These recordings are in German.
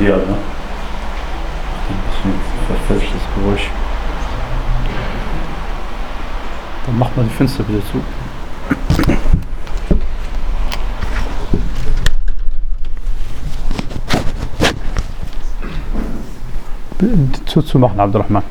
Ideal, ne? Ein bisschen verfälschtes Geräusch. Dann macht man die Fenster wieder zu. Zuzumachen, Abdurrahman.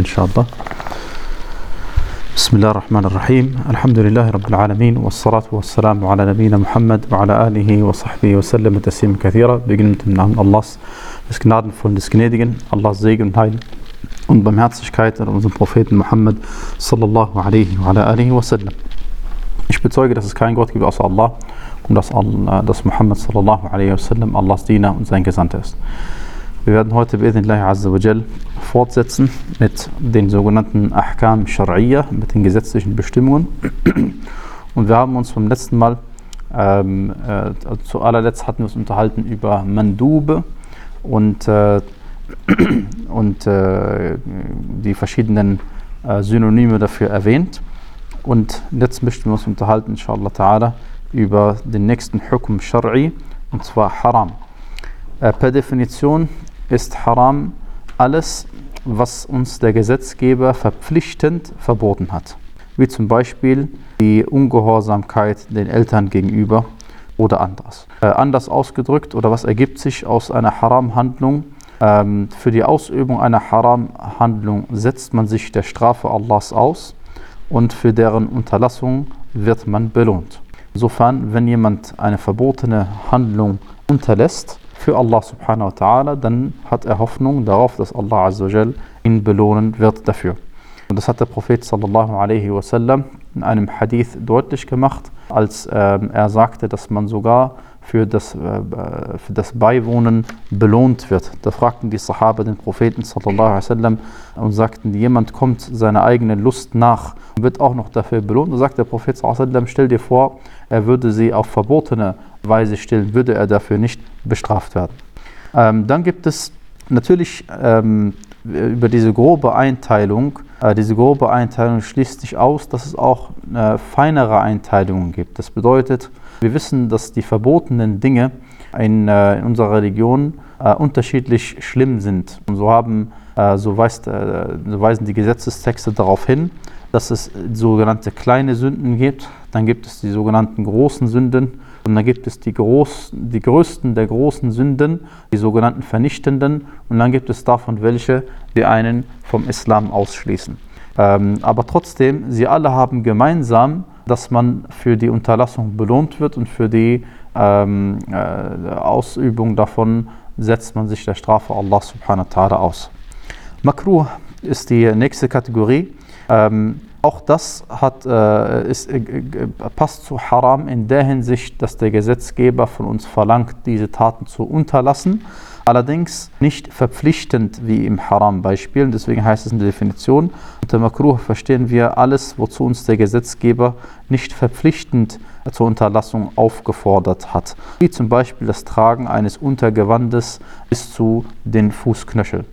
Beginnen wir inshallah. بسم الله الرحمن الرحيم الحمد لله رب العالمين والصلاة والسلام على نبينا Muhammad وعلى آله وصحبه وسلم تسليما كثيرا mit dem Namen Allahs des Gnadenvollen, des Gnädigen Allahs Segen und Heil und Barmherzigkeit an unseren Propheten Muhammad sallallahu alaihi wa ala alihi wa sallam. Ich bezeuge, dass es keinen Gott gibt außer Allah und dass, dass Muhammad sallallahu alaihi wa sallam Allahs Diener und sein Gesandter ist. Wir werden heute bi'idhnillahi azza wa fortsetzen mit den sogenannten Ahkam Shar'iyya, mit den gesetzlichen Bestimmungen. Und wir haben uns beim letzten Mal, ähm, äh, zu allerletzt hatten wir uns unterhalten über Mandube und, äh, und äh, die verschiedenen äh, Synonyme dafür erwähnt. Und jetzt möchten wir uns unterhalten, inshallah ta'ala, über den nächsten Hukum Shar'i, und zwar Haram. Äh, per Definition ist Haram alles, was uns der Gesetzgeber verpflichtend verboten hat. Wie zum Beispiel die Ungehorsamkeit den Eltern gegenüber oder anderes. Äh, anders ausgedrückt, oder was ergibt sich aus einer Haram-Handlung? Ähm, für die Ausübung einer Haram-Handlung setzt man sich der Strafe Allahs aus und für deren Unterlassung wird man belohnt. Insofern, wenn jemand eine verbotene Handlung unterlässt, für Allah subhanahu wa ta'ala, dann hat er Hoffnung darauf, dass Allah azawajal ihn belohnen wird dafür. Und das hat der Prophet sallallahu alaihi wasallam in einem Hadith deutlich gemacht, als ähm, er sagte, dass man sogar für das, äh, für das Beiwohnen belohnt wird. Da fragten die Sahaba den Propheten sallallahu und sagten, jemand kommt seiner eigenen Lust nach und wird auch noch dafür belohnt. Da sagt der Prophet sallallahu stell dir vor, er würde sie auf verbotene Weise stillen, würde er dafür nicht bestraft werden. Ähm, dann gibt es natürlich ähm, über diese grobe Einteilung, äh, diese grobe Einteilung schließt sich aus, dass es auch äh, feinere Einteilungen gibt. Das bedeutet, wir wissen, dass die verbotenen Dinge in, äh, in unserer Religion äh, unterschiedlich schlimm sind. Und so, haben, äh, so, weist, äh, so weisen die Gesetzestexte darauf hin, dass es sogenannte kleine Sünden gibt, dann gibt es die sogenannten großen Sünden und dann gibt es die, groß, die größten der großen Sünden, die sogenannten vernichtenden und dann gibt es davon welche, die einen vom Islam ausschließen. Ähm, aber trotzdem, sie alle haben gemeinsam, dass man für die Unterlassung belohnt wird und für die ähm, äh, Ausübung davon setzt man sich der Strafe Allah subhanahu wa ta'ala aus. Makruh ist die nächste Kategorie. Ähm, auch das hat, äh, ist, äh, passt zu Haram in der Hinsicht, dass der Gesetzgeber von uns verlangt, diese Taten zu unterlassen. Allerdings nicht verpflichtend wie im Haram-Beispiel. Deswegen heißt es in der Definition, unter Makruh verstehen wir alles, wozu uns der Gesetzgeber nicht verpflichtend zur Unterlassung aufgefordert hat. Wie zum Beispiel das Tragen eines Untergewandes bis zu den Fußknöcheln.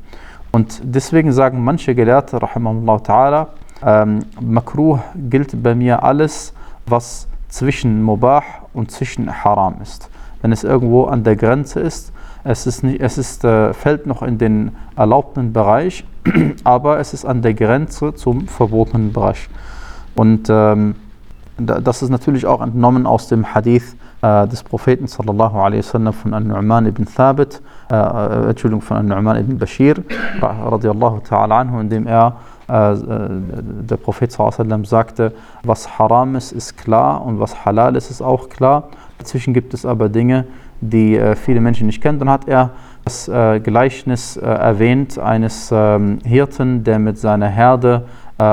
Und deswegen sagen manche Gelehrte, rahimahullah ta'ala, ähm, Makruh gilt bei mir alles, was zwischen Mubah und zwischen Haram ist. Wenn es irgendwo an der Grenze ist, es, ist nicht, es ist, äh, fällt noch in den erlaubten Bereich, aber es ist an der Grenze zum verbotenen Bereich. Und ähm, das ist natürlich auch entnommen aus dem Hadith äh, des Propheten sallallahu alaihi wasallam von An-Nu'man ibn Thabit, äh, äh Entschuldigung, von An-Nu'man ibn Bashir, radiallahu ta'ala anhu, in dem er äh, äh, der Prophet sallam sagte, was haram ist, ist klar und was halal ist, ist auch klar. Dazwischen gibt es aber Dinge, die äh, viele Menschen nicht kennen. Dann hat er das äh, Gleichnis äh, erwähnt eines ähm, Hirten, der mit seiner Herde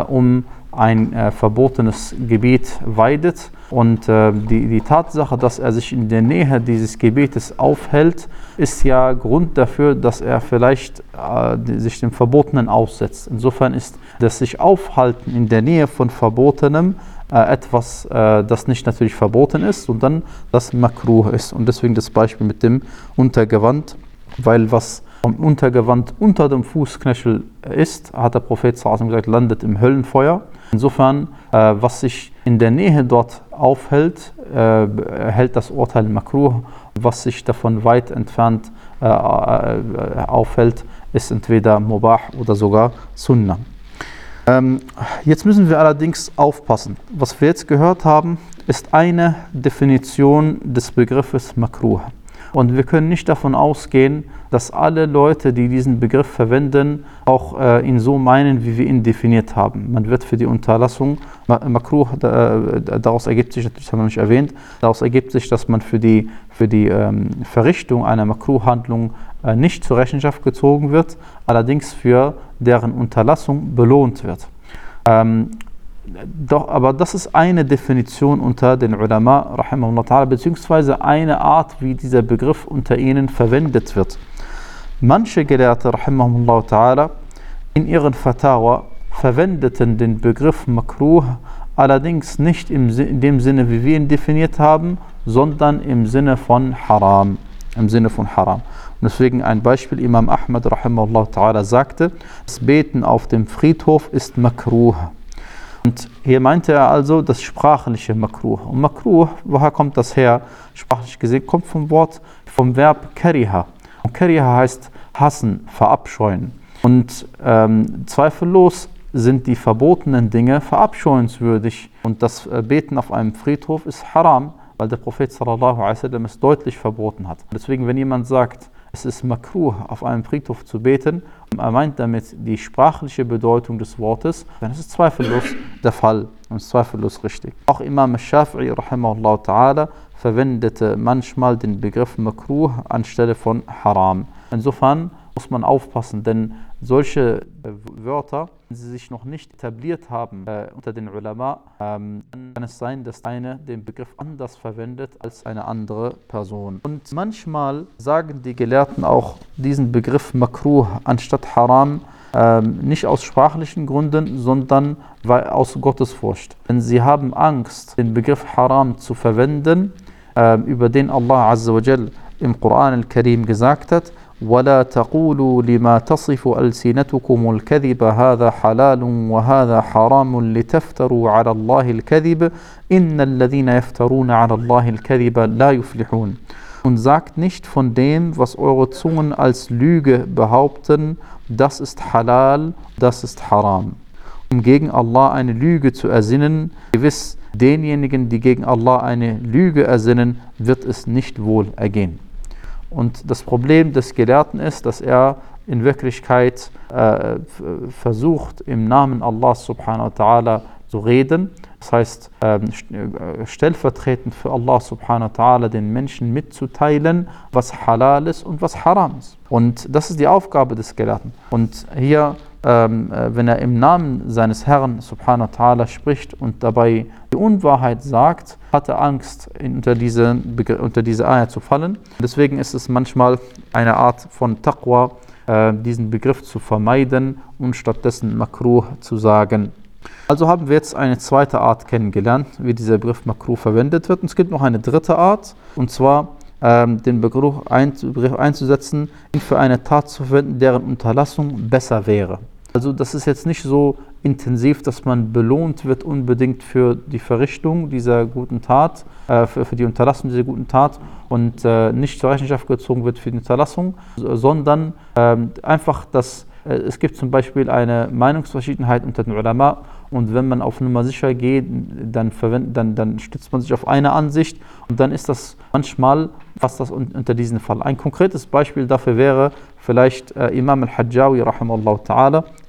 um ein äh, verbotenes Gebiet weidet. Und äh, die, die Tatsache, dass er sich in der Nähe dieses Gebietes aufhält, ist ja Grund dafür, dass er vielleicht äh, sich dem Verbotenen aussetzt. Insofern ist das sich Aufhalten in der Nähe von Verbotenem etwas, äh, das nicht natürlich verboten ist, sondern das makruh ist. Und deswegen das Beispiel mit dem Untergewand, weil was vom Untergewand unter dem Fußknöchel ist, hat der Prophet gesagt, landet im Höllenfeuer. Insofern, äh, was sich in der Nähe dort aufhält, äh, hält das Urteil makruh. Was sich davon weit entfernt äh, äh aufhält, ist entweder mubah oder sogar sunnah. Ähm, jetzt müssen wir allerdings aufpassen. Was wir jetzt gehört haben, ist eine Definition des Begriffes makruh. Und wir können nicht davon ausgehen, dass alle Leute, die diesen Begriff verwenden, auch äh, ihn so meinen, wie wir ihn definiert haben. Man wird für die Unterlassung, Makruh, äh, daraus ergibt sich, das haben wir nicht erwähnt, daraus ergibt sich, dass man für die, für die ähm, Verrichtung einer Makruh-Handlung äh, nicht zur Rechenschaft gezogen wird, allerdings für deren Unterlassung belohnt wird. Ähm, doch, aber das ist eine Definition unter den Ulama, beziehungsweise eine Art, wie dieser Begriff unter ihnen verwendet wird. Manche Gelehrte, in ihren Fatawa verwendeten den Begriff Makruh allerdings nicht in dem Sinne, wie wir ihn definiert haben, sondern im Sinne von Haram. Im Sinne von Haram. Und deswegen ein Beispiel, Imam Ahmad rahimahullah sagte, das Beten auf dem Friedhof ist Makruh. Und hier meinte er also das sprachliche Makruh. Und Makruh, woher kommt das her? Sprachlich gesehen kommt vom Wort, vom Verb kariha. Und kariha heißt hassen, verabscheuen. Und ähm, zweifellos sind die verbotenen Dinge verabscheuenswürdig. Und das äh, Beten auf einem Friedhof ist haram, weil der Prophet sallallahu alaihi wasallam es deutlich verboten hat. Deswegen, wenn jemand sagt, es ist makruh, auf einem Friedhof zu beten, er meint damit die sprachliche Bedeutung des Wortes, ist es zweifellos der Fall und zweifellos richtig. Auch Imam Shafi'i verwendete manchmal den Begriff makruh anstelle von haram. Insofern muss man aufpassen, denn solche Wörter, wenn sie sich noch nicht etabliert haben äh, unter den Ulama, ähm, kann es sein, dass eine den Begriff anders verwendet als eine andere Person. Und manchmal sagen die Gelehrten auch diesen Begriff makruh anstatt haram, ähm, nicht aus sprachlichen Gründen, sondern weil, aus Gottesfurcht. Denn sie haben Angst, den Begriff haram zu verwenden, äh, über den Allah Azza wa im Koran al-Karim gesagt hat, ولا تقولوا لما تصف ألسنتكم الكذب هذا حلال وهذا حرام لتفتروا على الله الكذب إن الذين يفترون على الله الكذب لا يفلحون Und sagt nicht von dem, was eure Zungen als Lüge behaupten, das ist halal, das ist haram. Um gegen Allah eine Lüge zu ersinnen, gewiss denjenigen, die gegen Allah eine Lüge ersinnen, wird es nicht wohl ergehen. Und das Problem des Gelehrten ist, dass er in Wirklichkeit äh, versucht, im Namen Allah subhanahu wa ta'ala zu reden. Das heißt, ähm, äh, stellvertretend für Allah subhanahu wa ta'ala den Menschen mitzuteilen, was halal ist und was haram ist. Und das ist die Aufgabe des Gelehrten. Und hier ähm, äh, wenn er im Namen seines Herrn subhanahu wa ta'ala spricht und dabei die Unwahrheit sagt, hat er Angst, unter diese, unter diese Eier zu fallen. Deswegen ist es manchmal eine Art von Taqwa, äh, diesen Begriff zu vermeiden und stattdessen Makruh zu sagen. Also haben wir jetzt eine zweite Art kennengelernt, wie dieser Begriff Makruh verwendet wird. Und es gibt noch eine dritte Art, und zwar ähm, den Begriff einzusetzen, ihn für eine Tat zu verwenden, deren Unterlassung besser wäre. Also das ist jetzt nicht so intensiv, dass man belohnt wird unbedingt für die Verrichtung dieser guten Tat, äh, für, für, die Unterlassung dieser guten Tat und äh, nicht zur Rechenschaft gezogen wird für die Unterlassung, sondern äh, einfach, dass äh, es gibt zum Beispiel eine Meinungsverschiedenheit unter den Ulama und wenn man auf Nummer sicher geht, dann, dann, dann stützt man sich auf eine Ansicht und dann ist das manchmal fast das unter diesen Fall. Ein konkretes Beispiel dafür wäre vielleicht äh, Imam al-Hajjawi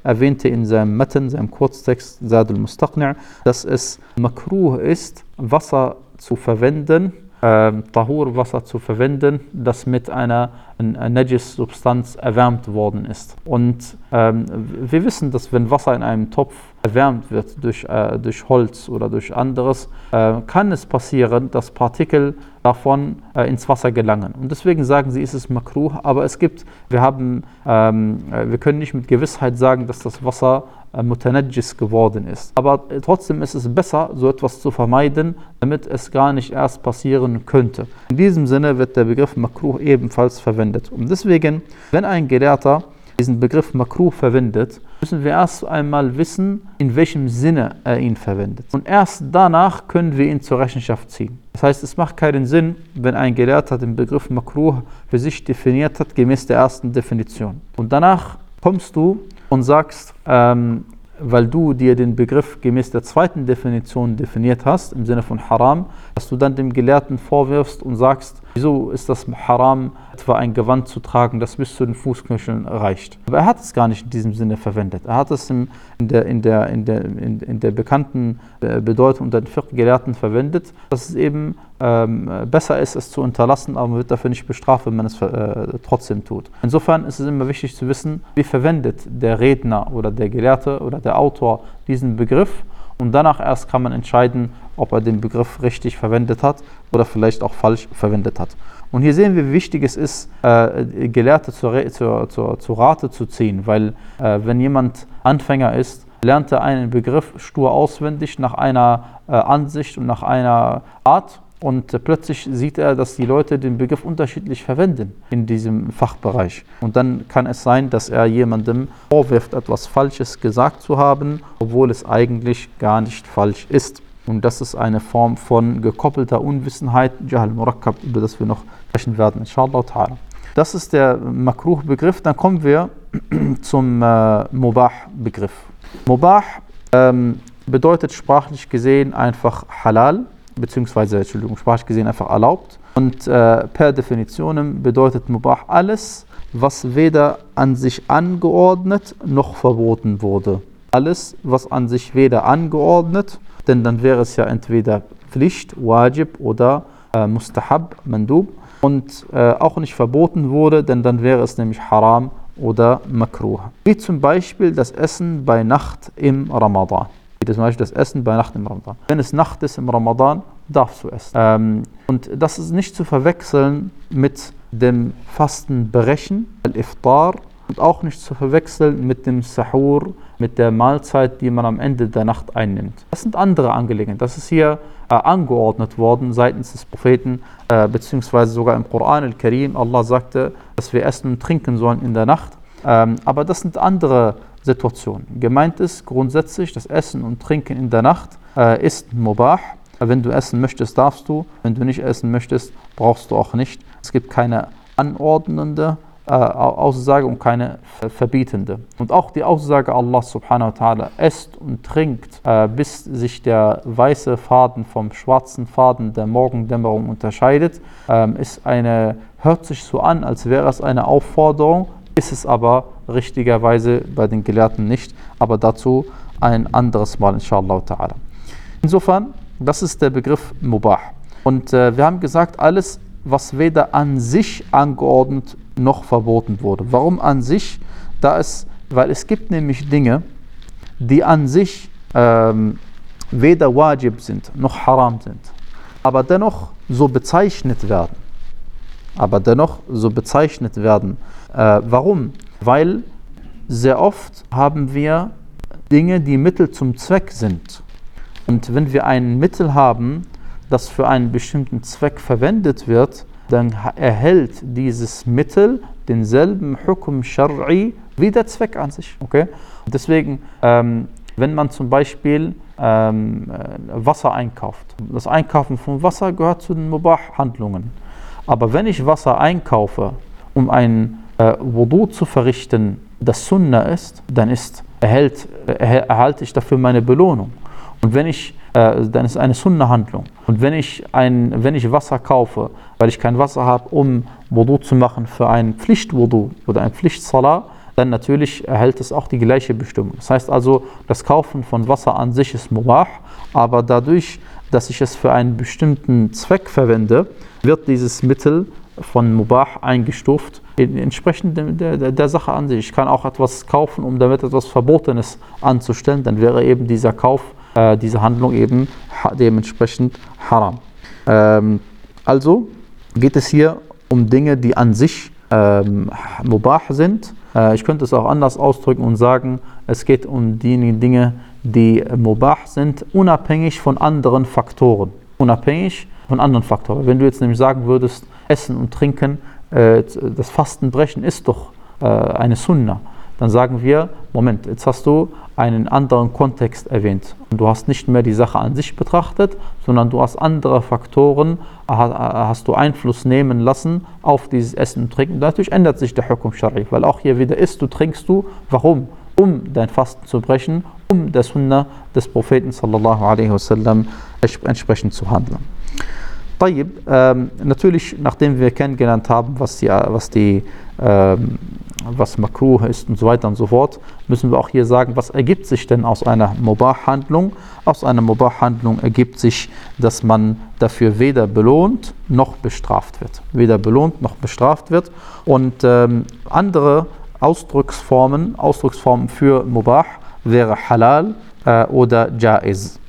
erwähnte in seinem Matten, seinem Kurztext Zad al-Mustaqni', dass es makruh ist, Wasser zu verwenden, ähm, Tahur-Wasser zu verwenden, das mit einer Najis-Substanz erwärmt worden ist. Und ähm, wir wissen, dass wenn Wasser in einem Topf erwärmt wird durch, äh, durch Holz oder durch anderes, äh, kann es passieren, dass Partikel davon äh, ins Wasser gelangen. Und deswegen sagen sie, ist es makruh, aber es gibt, wir haben, ähm, äh, wir können nicht mit Gewissheit sagen, dass das Wasser äh, mutanajis geworden ist. Aber äh, trotzdem ist es besser, so etwas zu vermeiden, damit es gar nicht erst passieren könnte. In diesem Sinne wird der Begriff makruh ebenfalls verwendet. Und deswegen, wenn ein Gelehrter diesen Begriff makruh verwendet, müssen wir erst einmal wissen, in welchem Sinne er ihn verwendet. Und erst danach können wir ihn zur Rechenschaft ziehen. Das heißt, es macht keinen Sinn, wenn ein Gelehrter den Begriff makruh für sich definiert hat, gemäß der ersten Definition. Und danach kommst du und sagst, ähm, weil du dir den Begriff gemäß der zweiten Definition definiert hast, im Sinne von Haram, dass du dann dem Gelehrten vorwirfst und sagst, wieso ist das Haram, etwa ein Gewand zu tragen, das bis zu den Fußknöcheln reicht. Aber er hat es gar nicht in diesem Sinne verwendet. Er hat es in der, in der, in der, in, in der bekannten äh, Bedeutung unter den Gelehrten verwendet, dass es eben ähm, besser ist, es zu unterlassen, aber man wird dafür nicht bestraft, wenn man es äh, trotzdem tut. Insofern ist es immer wichtig zu wissen, wie verwendet der Redner oder der Gelehrte oder der Autor diesen Begriff und danach erst kann man entscheiden, ob er den Begriff richtig verwendet hat oder vielleicht auch falsch verwendet hat. Und hier sehen wir, wie wichtig es ist, äh, Gelehrte zur, zur, zur, zur, Rate zu ziehen, weil äh, wenn jemand Anfänger ist, lernt er einen Begriff stur auswendig nach einer äh, Ansicht und nach einer Art und äh, plötzlich sieht er, dass die Leute den Begriff unterschiedlich verwenden in diesem Fachbereich. Und dann kann es sein, dass er jemandem vorwirft, etwas Falsches gesagt zu haben, obwohl es eigentlich gar nicht falsch ist. Und das ist eine Form von gekoppelter Unwissenheit, Jahal Murakkab, über das wir noch sprechen werden, inshallah ta'ala. Das ist der Makruh-Begriff. Dann kommen wir zum äh, Mubah-Begriff. Mubah ähm, bedeutet sprachlich gesehen einfach halal beziehungsweise, Entschuldigung, sprachlich gesehen einfach erlaubt. Und äh, per Definition bedeutet Mubah alles, was weder an sich angeordnet noch verboten wurde. Alles, was an sich weder angeordnet, denn dann wäre es ja entweder Pflicht, Wajib oder äh, Mustahab, Mandub, und äh, auch nicht verboten wurde, denn dann wäre es nämlich Haram oder Makruh. Wie zum Beispiel das Essen bei Nacht im Ramadan wie zum Beispiel das Essen bei Nacht im Ramadan. Wenn es Nacht ist im Ramadan, darfst du essen. Ähm, und das ist nicht zu verwechseln mit dem Fastenbrechen, Al-Iftar, und auch nicht zu verwechseln mit dem Sahur, mit der Mahlzeit, die man am Ende der Nacht einnimmt. Das sind andere Angelegenheiten. Das ist hier äh, angeordnet worden seitens des Propheten, äh, beziehungsweise sogar im Koran al-Karim. Allah sagte, dass wir essen und trinken sollen in der Nacht. Ähm, aber das sind andere Situation. Gemeint ist grundsätzlich, das Essen und Trinken in der Nacht äh, ist mubah. Wenn du essen möchtest, darfst du. Wenn du nicht essen möchtest, brauchst du auch nicht. Es gibt keine anordnende Aussage und keine verbietende. Und auch die Aussage Allah subhanahu wa ta'ala, esst und trinkt, äh, bis sich der weiße Faden vom schwarzen Faden der Morgendämmerung unterscheidet, äh, ist eine, hört sich so an, als wäre es eine Aufforderung, ist es aber richtigerweise bei den Gelehrten nicht, aber dazu ein anderes Mal, inshallah ta'ala. Insofern, das ist der Begriff Mubah. Und äh, wir haben gesagt, alles, was weder an sich angeordnet noch verboten wurde. Warum an sich? Da es, weil es gibt nämlich Dinge, die an sich ähm, weder wajib sind noch haram sind, aber dennoch so bezeichnet werden. Aber dennoch so bezeichnet werden. Äh, warum? Weil sehr oft haben wir Dinge, die Mittel zum Zweck sind. Und wenn wir ein Mittel haben, das für einen bestimmten Zweck verwendet wird, dann erhält dieses Mittel denselben Hukum Shar'i wie der Zweck an sich. Okay? Deswegen, ähm, wenn man zum Beispiel ähm, äh, Wasser einkauft, das Einkaufen von Wasser gehört zu den Mubah-Handlungen. Aber wenn ich Wasser einkaufe, um ein äh, Wudu zu verrichten, das Sunnah ist, dann ist, erhält, er, erhalte ich dafür meine Belohnung. Und wenn ich, äh, dann ist eine Sunnah-Handlung. Und wenn ich, ein, wenn ich Wasser kaufe, weil ich kein Wasser habe, um Wudu zu machen für ein Pflichtwudu oder ein Pflichtsalah, dann natürlich erhält es auch die gleiche Bestimmung. Das heißt also, das Kaufen von Wasser an sich ist mubah, aber dadurch dass ich es für einen bestimmten Zweck verwende, wird dieses Mittel von Mubah eingestuft, entsprechend der, der, der, Sache an sich. Ich kann auch etwas kaufen, um damit etwas Verbotenes anzustellen, dann wäre eben dieser Kauf, äh, diese Handlung eben dementsprechend haram. Ähm, also geht es hier um Dinge, die an sich ähm, Mubah sind. Äh, ich könnte es auch anders ausdrücken und sagen, es geht um diejenigen Dinge, die Mubah sind, unabhängig von anderen Faktoren. Unabhängig von anderen Faktoren. Wenn du jetzt nämlich sagen würdest, Essen und Trinken, äh, das Fastenbrechen ist doch äh, eine Sunna, dann sagen wir, Moment, jetzt hast du einen anderen Kontext erwähnt. Du hast nicht mehr die Sache an sich betrachtet, sondern du hast andere Faktoren, hast du Einfluss nehmen lassen auf dieses Essen und Trinken. Natürlich ändert sich der Hukum Shari, weil auch hier wieder isst du, trinkst du. Warum? Um dein Fasten zu brechen, um der Sunna des Propheten sallallahu alaihi wasallam entsprechend zu handeln. Tayyib, ähm, natürlich, nachdem wir kennengelernt haben, was die, was die ähm, was Makruh ist und so weiter und so fort, müssen wir auch hier sagen, was ergibt sich denn aus einer Mubah-Handlung? Aus einer Mubah-Handlung ergibt sich, dass man dafür weder belohnt noch bestraft wird. Weder belohnt noch bestraft wird. Und ähm, andere Ausdrucksformen, Ausdrucksformen für Mubah wäre Halal äh, oder Jaiz.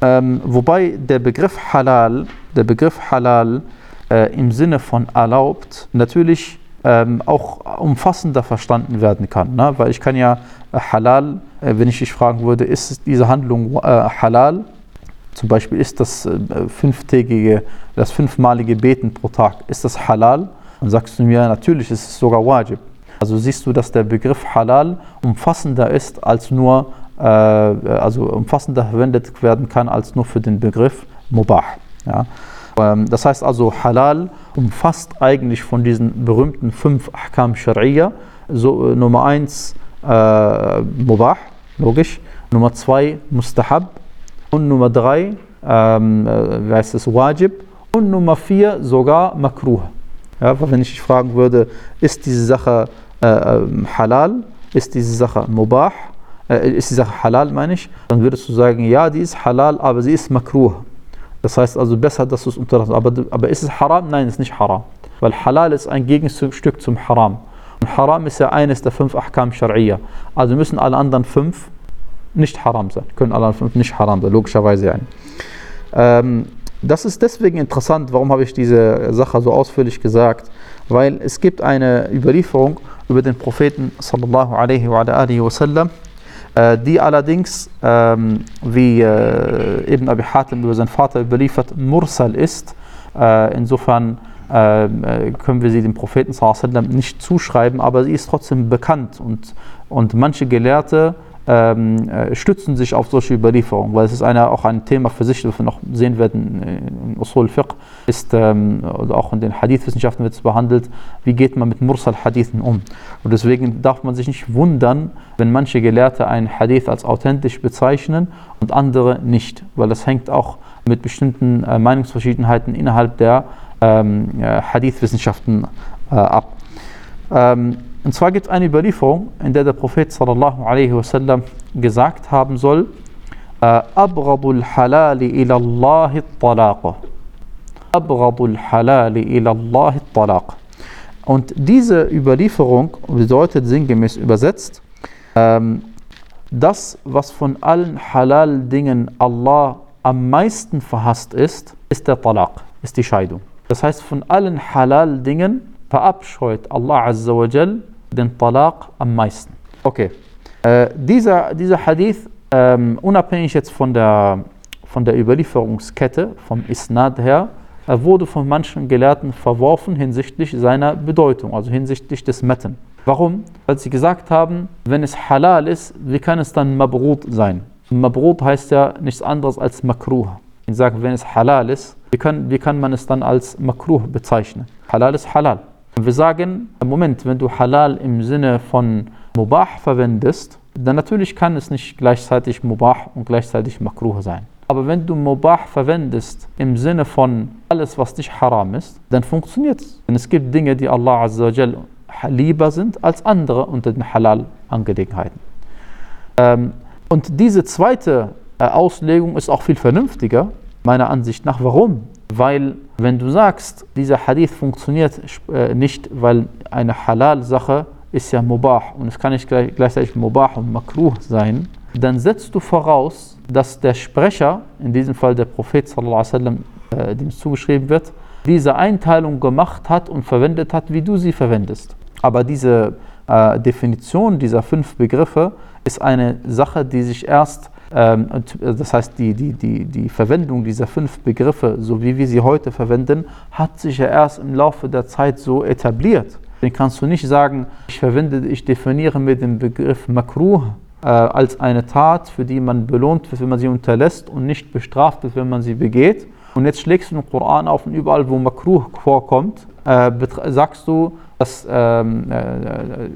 Ähm, wobei der Begriff Halal, der Begriff Halal äh, im Sinne von erlaubt, natürlich ähm, auch umfassender verstanden werden kann. Ne? Weil ich kann ja äh, Halal, äh, wenn ich dich fragen würde, ist diese Handlung äh, Halal, zum Beispiel ist das äh, fünftägige, das fünfmalige Beten pro Tag, ist das Halal? Dann sagst du mir, natürlich ist es sogar Wajib. Also siehst du, dass der Begriff Halal umfassender ist als nur, äh, also umfassender verwendet werden kann als nur für den Begriff Mubah. Ja? Ähm, das heißt also, Halal umfasst eigentlich von diesen berühmten fünf Ahkam Sharia. So, äh, Nummer eins äh, Mubah, logisch. Nummer zwei Mustahab. Und Nummer drei, ähm, äh, wie heißt es, Wajib. Und Nummer vier sogar Makruh. Ja, wenn ich fragen würde, ist diese Sache äh, ähm, halal, ist diese Sache mubah, äh, ist die Sache halal, meine ich, dann würdest du sagen, ja, die ist halal, aber sie ist makruh. Das heißt also besser, dass du es unterlassen. Aber, aber ist es haram? Nein, es ist nicht haram. Weil halal ist ein Gegenstück zum Haram. Und Haram ist ja eines der fünf Ahkam Shar'iyya. Also müssen alle anderen fünf nicht haram sein. Können alle fünf nicht haram sein, logischerweise. Ein. Ähm, das ist deswegen interessant, warum habe ich diese Sache so ausführlich gesagt? Weil es gibt eine Überlieferung über den Propheten sallallahu alaihi wa äh, die allerdings, ähm, wie äh, Ibn Abi Hatim über seinen Vater überliefert, Mursal ist. Äh, insofern äh, können wir sie dem Propheten nicht zuschreiben, aber sie ist trotzdem bekannt und, und manche Gelehrte ähm, äh, stützen sich auf solche Überlieferungen, weil es ist eine, auch ein Thema für sich, das wir noch sehen werden in Usul Fiqh, ist ähm, oder auch in den Hadith-Wissenschaften wird es behandelt, wie geht man mit Mursal-Hadithen um. Und deswegen darf man sich nicht wundern, wenn manche Gelehrte einen Hadith als authentisch bezeichnen und andere nicht, weil das hängt auch mit bestimmten äh, Meinungsverschiedenheiten innerhalb der ähm, Hadith-Wissenschaften äh, ab. Ähm, und zwar gibt es eine Überlieferung, in der der Prophet sallallahu alaihi wasallam gesagt haben soll, Abradul halali ila Allahi talaq. Abradul halali ila Allahi talaq. Und diese Überlieferung bedeutet sinngemäß übersetzt, ähm, das, was von allen Halal-Dingen Allah am meisten verhasst ist, ist der Talaq, ist die Scheidung. Das heißt, von allen Halal-Dingen verabscheut Allah Azza wa Jal den Talaq am meisten. Okay, äh, dieser, dieser Hadith, ähm, unabhängig jetzt von der, von der Überlieferungskette, vom Isnad her, er wurde von manchen Gelehrten verworfen hinsichtlich seiner Bedeutung, also hinsichtlich des Metten. Warum? Weil sie gesagt haben, wenn es halal ist, wie kann es dann Mabrut sein? Mabrut heißt ja nichts anderes als Makruh. Ich sage, wenn es halal ist, wie kann, wie kann man es dann als Makruh bezeichnen? Halal ist halal. Wir sagen, im Moment, wenn du Halal im Sinne von Mubah verwendest, dann natürlich kann es nicht gleichzeitig Mubah und gleichzeitig Makruh sein. Aber wenn du Mubah verwendest im Sinne von alles, was nicht haram ist, dann funktioniert es. Denn es gibt Dinge, die Allah Azza lieber sind als andere unter den Halal-Angelegenheiten. Ähm, und diese zweite äh, Auslegung ist auch viel vernünftiger, meiner Ansicht nach. Warum? Weil, wenn du sagst, dieser Hadith funktioniert äh, nicht, weil eine Halal-Sache ist ja Mubah und es kann nicht gleichzeitig Mubah und Makruh sein, dann setzt du voraus, dass der Sprecher, in diesem Fall der Prophet, sallam, äh, dem es zugeschrieben wird, diese Einteilung gemacht hat und verwendet hat, wie du sie verwendest. Aber diese äh, Definition dieser fünf Begriffe ist eine Sache, die sich erst, das heißt, die, die, die, die Verwendung dieser fünf Begriffe, so wie wir sie heute verwenden, hat sich ja erst im Laufe der Zeit so etabliert. Dann kannst du nicht sagen, ich verwende, ich definiere mit dem Begriff Makruh äh, als eine Tat, für die man belohnt wird, wenn man sie unterlässt und nicht bestraft wird, wenn man sie begeht. Und jetzt schlägst du den Koran auf und überall, wo Makruh vorkommt, äh, sagst du, dass, ähm, äh, äh,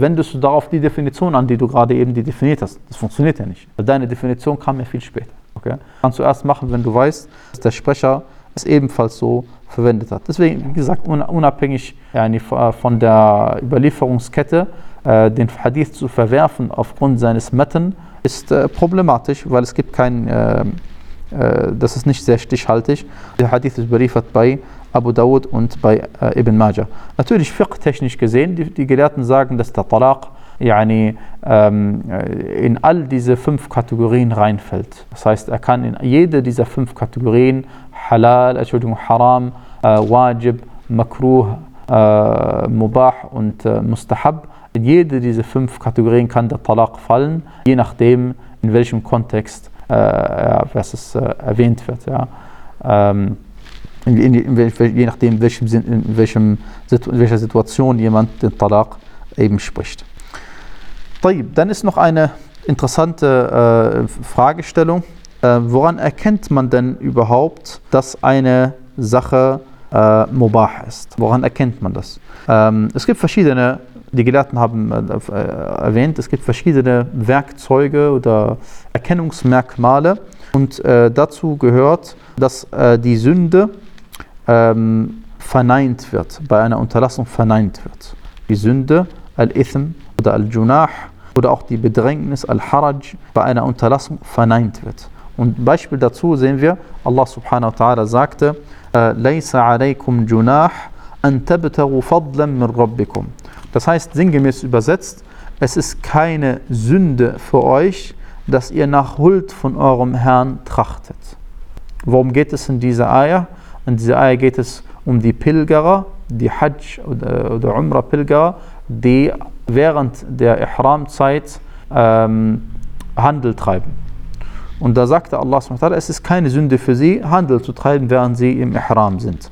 wendest du darauf die Definition an, die du gerade eben die definiert hast. Das funktioniert ja nicht. Deine Definition kam ja viel später. Okay? Kannst du erst machen, wenn du weißt, dass der Sprecher es ebenfalls so verwendet hat. Deswegen, wie gesagt, unabhängig ja, von der Überlieferungskette, äh, den Hadith zu verwerfen aufgrund seines Metten, ist äh, problematisch, weil es gibt kein, äh, äh, das ist nicht sehr stichhaltig. Der Hadith ist überliefert bei Abu Dawud und bei äh, Ibn Majah. Natürlich fiqh-technisch gesehen, die, die, Gelehrten sagen, dass der Talaq yani, ähm, äh, in all diese fünf Kategorien reinfällt. Das heißt, er kann in jede dieser fünf Kategorien Halal, Entschuldigung, Haram, äh, Wajib, Makruh, äh, Mubah und äh, Mustahab. In jede dieser fünf Kategorien kann der Talaq fallen, je nachdem, in welchem Kontext äh, was es äh, erwähnt wird. Ja. Ähm, in, in, in, je nachdem, welchem, in, welchem, in welcher Situation jemand den Talaq eben spricht. Dann ist noch eine interessante äh, Fragestellung. Äh, woran erkennt man denn überhaupt, dass eine Sache äh, mubah ist? Woran erkennt man das? Ähm, es gibt verschiedene, die Gelehrten haben äh, äh, erwähnt, es gibt verschiedene Werkzeuge oder Erkennungsmerkmale und äh, dazu gehört, dass die Sünde ähm, verneint wird, bei einer Unterlassung verneint wird. Die Sünde, Al-Ithm oder Al-Junah oder auch die Bedrängnis, Al-Haraj, bei einer Unterlassung verneint wird. Und Beispiel dazu sehen wir, Allah subhanahu wa ta'ala sagte, لَيْسَ عَلَيْكُمْ جُنَاحٌ أَن تَبْتَغُوا فَضْلًا مِنْ رَبِّكُمْ Das heißt, sinngemäß übersetzt, es ist keine Sünde für euch, dass ihr nach Huld von eurem Herrn trachtet. Worum geht es in dieser Eier? In dieser Eier geht es um die Pilgerer, die Hajj oder, oder Umrah-Pilgerer, die während der Ihram-Zeit ähm, Handel treiben. Und da sagte Allah, es ist keine Sünde für sie, Handel zu treiben, während sie im Ihram sind.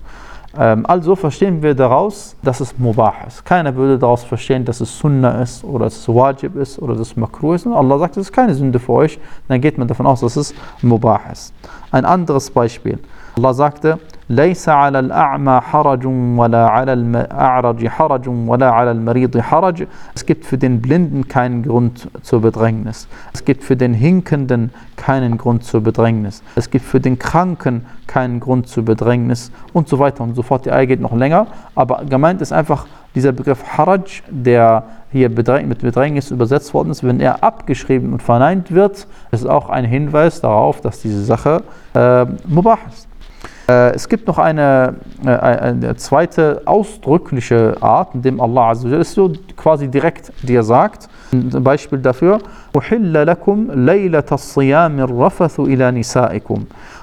Ähm, also verstehen wir daraus, dass es Mubah ist. Keiner würde daraus verstehen, dass es Sunnah ist oder dass es Wajib ist oder dass es Makruh ist. Und Allah sagt, es ist keine Sünde für euch. Dann geht man davon aus, dass es Mubah ist. Ein anderes Beispiel. Allah sagte, Leysa alal a'ma harajun wala alal a'raji harajun wala alal maridi haraj. Es gibt für den Blinden keinen Grund zur Bedrängnis. Es gibt für den Hinkenden keinen Grund zur Bedrängnis. Es gibt für den Kranken keinen Grund zur Bedrängnis und so weiter und so fort. Die Eier geht noch länger, aber gemeint ist einfach dieser Begriff Haraj, der hier mit Bedrängnis übersetzt worden ist, wenn er abgeschrieben und verneint wird, ist auch ein Hinweis darauf, dass diese Sache äh, mubah ist. Äh, es gibt noch eine, äh, eine, zweite ausdrückliche Art, in dem Allah es so quasi direkt dir sagt, ein Beispiel dafür,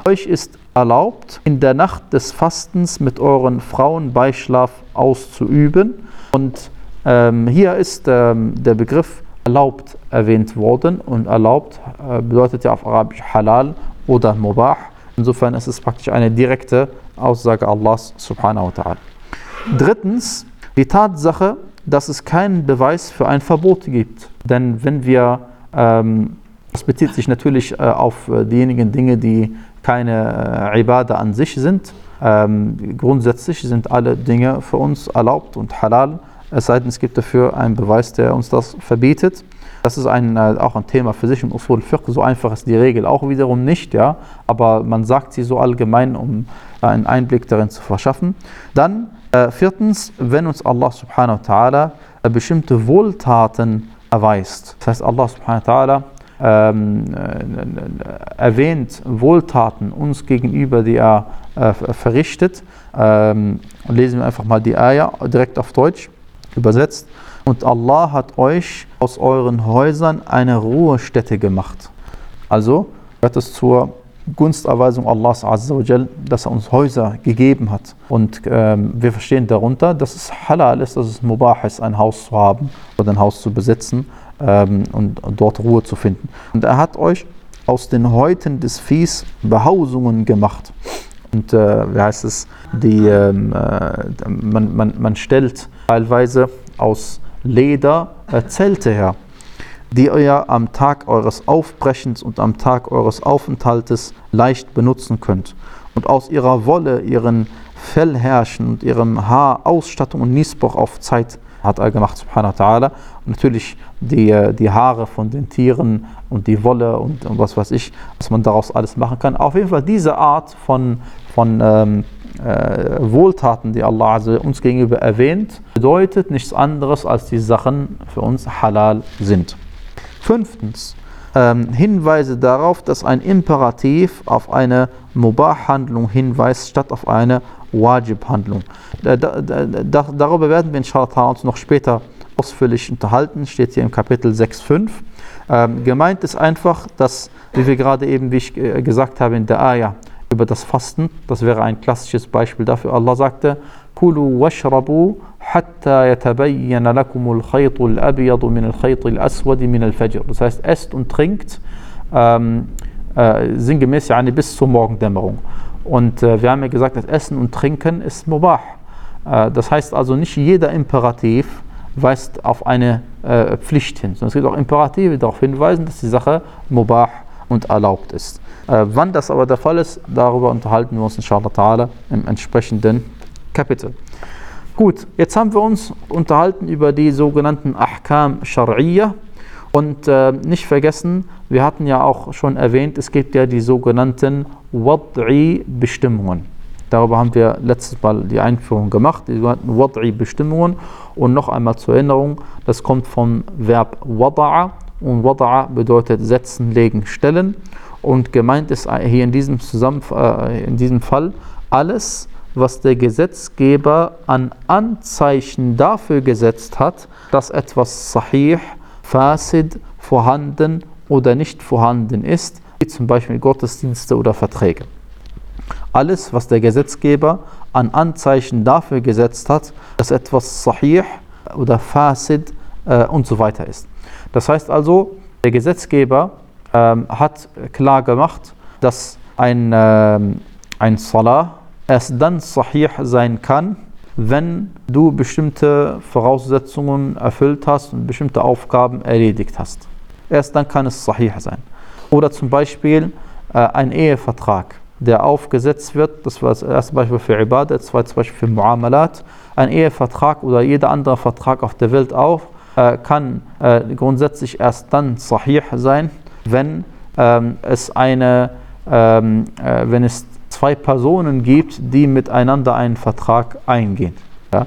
Euch ist erlaubt, in der Nacht des Fastens mit euren Frauen Beischlaf auszuüben. Und ähm, hier ist ähm, der Begriff erlaubt erwähnt worden und erlaubt äh, bedeutet ja auf Arabisch halal oder mubah. Insofern ist es praktisch eine direkte Aussage Allahs subhanahu wa ta'ala. Drittens, die Tatsache, dass es keinen Beweis für ein Verbot gibt. Denn wenn wir, ähm, das bezieht sich natürlich äh, auf äh, diejenigen Dinge, die keine äh, Ibadah an sich sind. Ähm, grundsätzlich sind alle Dinge für uns erlaubt und halal, es sei denn, es gibt dafür einen Beweis, der uns das verbietet. Das ist ein, äh, auch ein Thema für sich im Usul Fiqh. So einfach ist die Regel auch wiederum nicht, ja. Aber man sagt sie so allgemein, um einen Einblick darin zu verschaffen. Dann äh, viertens, wenn uns Allah subhanahu wa ta'ala äh, bestimmte Wohltaten erweist. Das heißt, Allah subhanahu wa ta'ala ähm, äh, erwähnt Wohltaten uns gegenüber, die er äh, verrichtet. Ähm, lesen wir einfach mal die Ayah direkt auf Deutsch übersetzt. Und Allah hat euch aus euren Häusern eine Ruhestätte gemacht. Also gehört es zur Gunsterweisung Allahs Azzawajal, dass er uns Häuser gegeben hat. Und ähm, wir verstehen darunter, dass es halal ist, dass es mubah ist, ein Haus zu haben oder ein Haus zu besitzen ähm, und dort Ruhe zu finden. Und er hat euch aus den Häuten des Viehs Behausungen gemacht. Und äh, wie heißt es, die, ähm, äh, man, man, man stellt teilweise aus Leder äh, Zelte her die ihr am Tag eures Aufbrechens und am Tag eures Aufenthaltes leicht benutzen könnt. Und aus ihrer Wolle, ihren Fellherrschen und ihrem Haar Ausstattung und Niesbruch auf Zeit hat er gemacht, subhanahu wa ta'ala. Und natürlich die, die Haare von den Tieren und die Wolle und, und, was weiß ich, was man daraus alles machen kann. Auf jeden Fall diese Art von, von ähm, äh, Wohltaten, die Allah uns gegenüber erwähnt, bedeutet nichts anderes, als die Sachen für uns halal sind. Fünftens, ähm, Hinweise darauf, dass ein Imperativ auf eine Mubah-Handlung hinweist, statt auf eine Wajib-Handlung. Da, da, da, darüber werden wir inshallah uns noch später ausführlich unterhalten, steht hier im Kapitel 6.5. Ähm, gemeint ist einfach, dass, wie wir gerade eben, wie ich äh, gesagt habe in der Ayah, über das Fasten. Das wäre ein klassisches Beispiel dafür. Allah sagte, Kulu washrabu hatta yatabayyana lakumul khaytul abiyadu min al khaytul aswadi min al fajr. Das heißt, esst und trinkt ähm, äh, sinngemäß ja bis zur Morgendämmerung. Und äh, wir haben ja gesagt, das Essen und Trinken ist mubah. Äh, das heißt also, nicht jeder Imperativ weist auf eine äh, Pflicht hin, sondern es gibt auch Imperative, die darauf hinweisen, dass die Sache mubah und erlaubt ist. Äh, wann das aber der Fall ist, darüber unterhalten wir uns inshallah ta'ala im entsprechenden Kapitel. Gut, jetzt haben wir uns unterhalten über die sogenannten Ahkam Shar'iyya und äh, nicht vergessen, wir hatten ja auch schon erwähnt, es gibt ja die sogenannten Wad'i-Bestimmungen. Darüber haben wir letztes Mal die Einführung gemacht, die sogenannten Wad'i-Bestimmungen. Und noch einmal zur Erinnerung, das kommt vom Verb Wada'a und Wada'a bedeutet setzen, legen, stellen. Und gemeint ist hier in diesem, Zusammen äh, in diesem Fall alles, was der Gesetzgeber an Anzeichen dafür gesetzt hat, dass etwas sahih, fasid, vorhanden oder nicht vorhanden ist, wie zum Beispiel Gottesdienste oder Verträge. Alles, was der Gesetzgeber an Anzeichen dafür gesetzt hat, dass etwas sahih oder fasid äh, und so weiter ist. Das heißt also, der Gesetzgeber hat klar gemacht, dass ein, ähm, ein Salah erst dann sahih sein kann, wenn du bestimmte Voraussetzungen erfüllt hast und bestimmte Aufgaben erledigt hast. Erst dann kann es sahih sein. Oder zum Beispiel äh, ein Ehevertrag, der aufgesetzt wird, das war das erste Beispiel für Ibadah, das zweite Beispiel für Muamalat. Ein Ehevertrag oder jeder andere Vertrag auf der Welt auch äh, kann äh, grundsätzlich erst dann sahih sein, wenn ähm, es eine, ähm, äh, wenn es zwei Personen gibt, die miteinander einen Vertrag eingehen. Ja?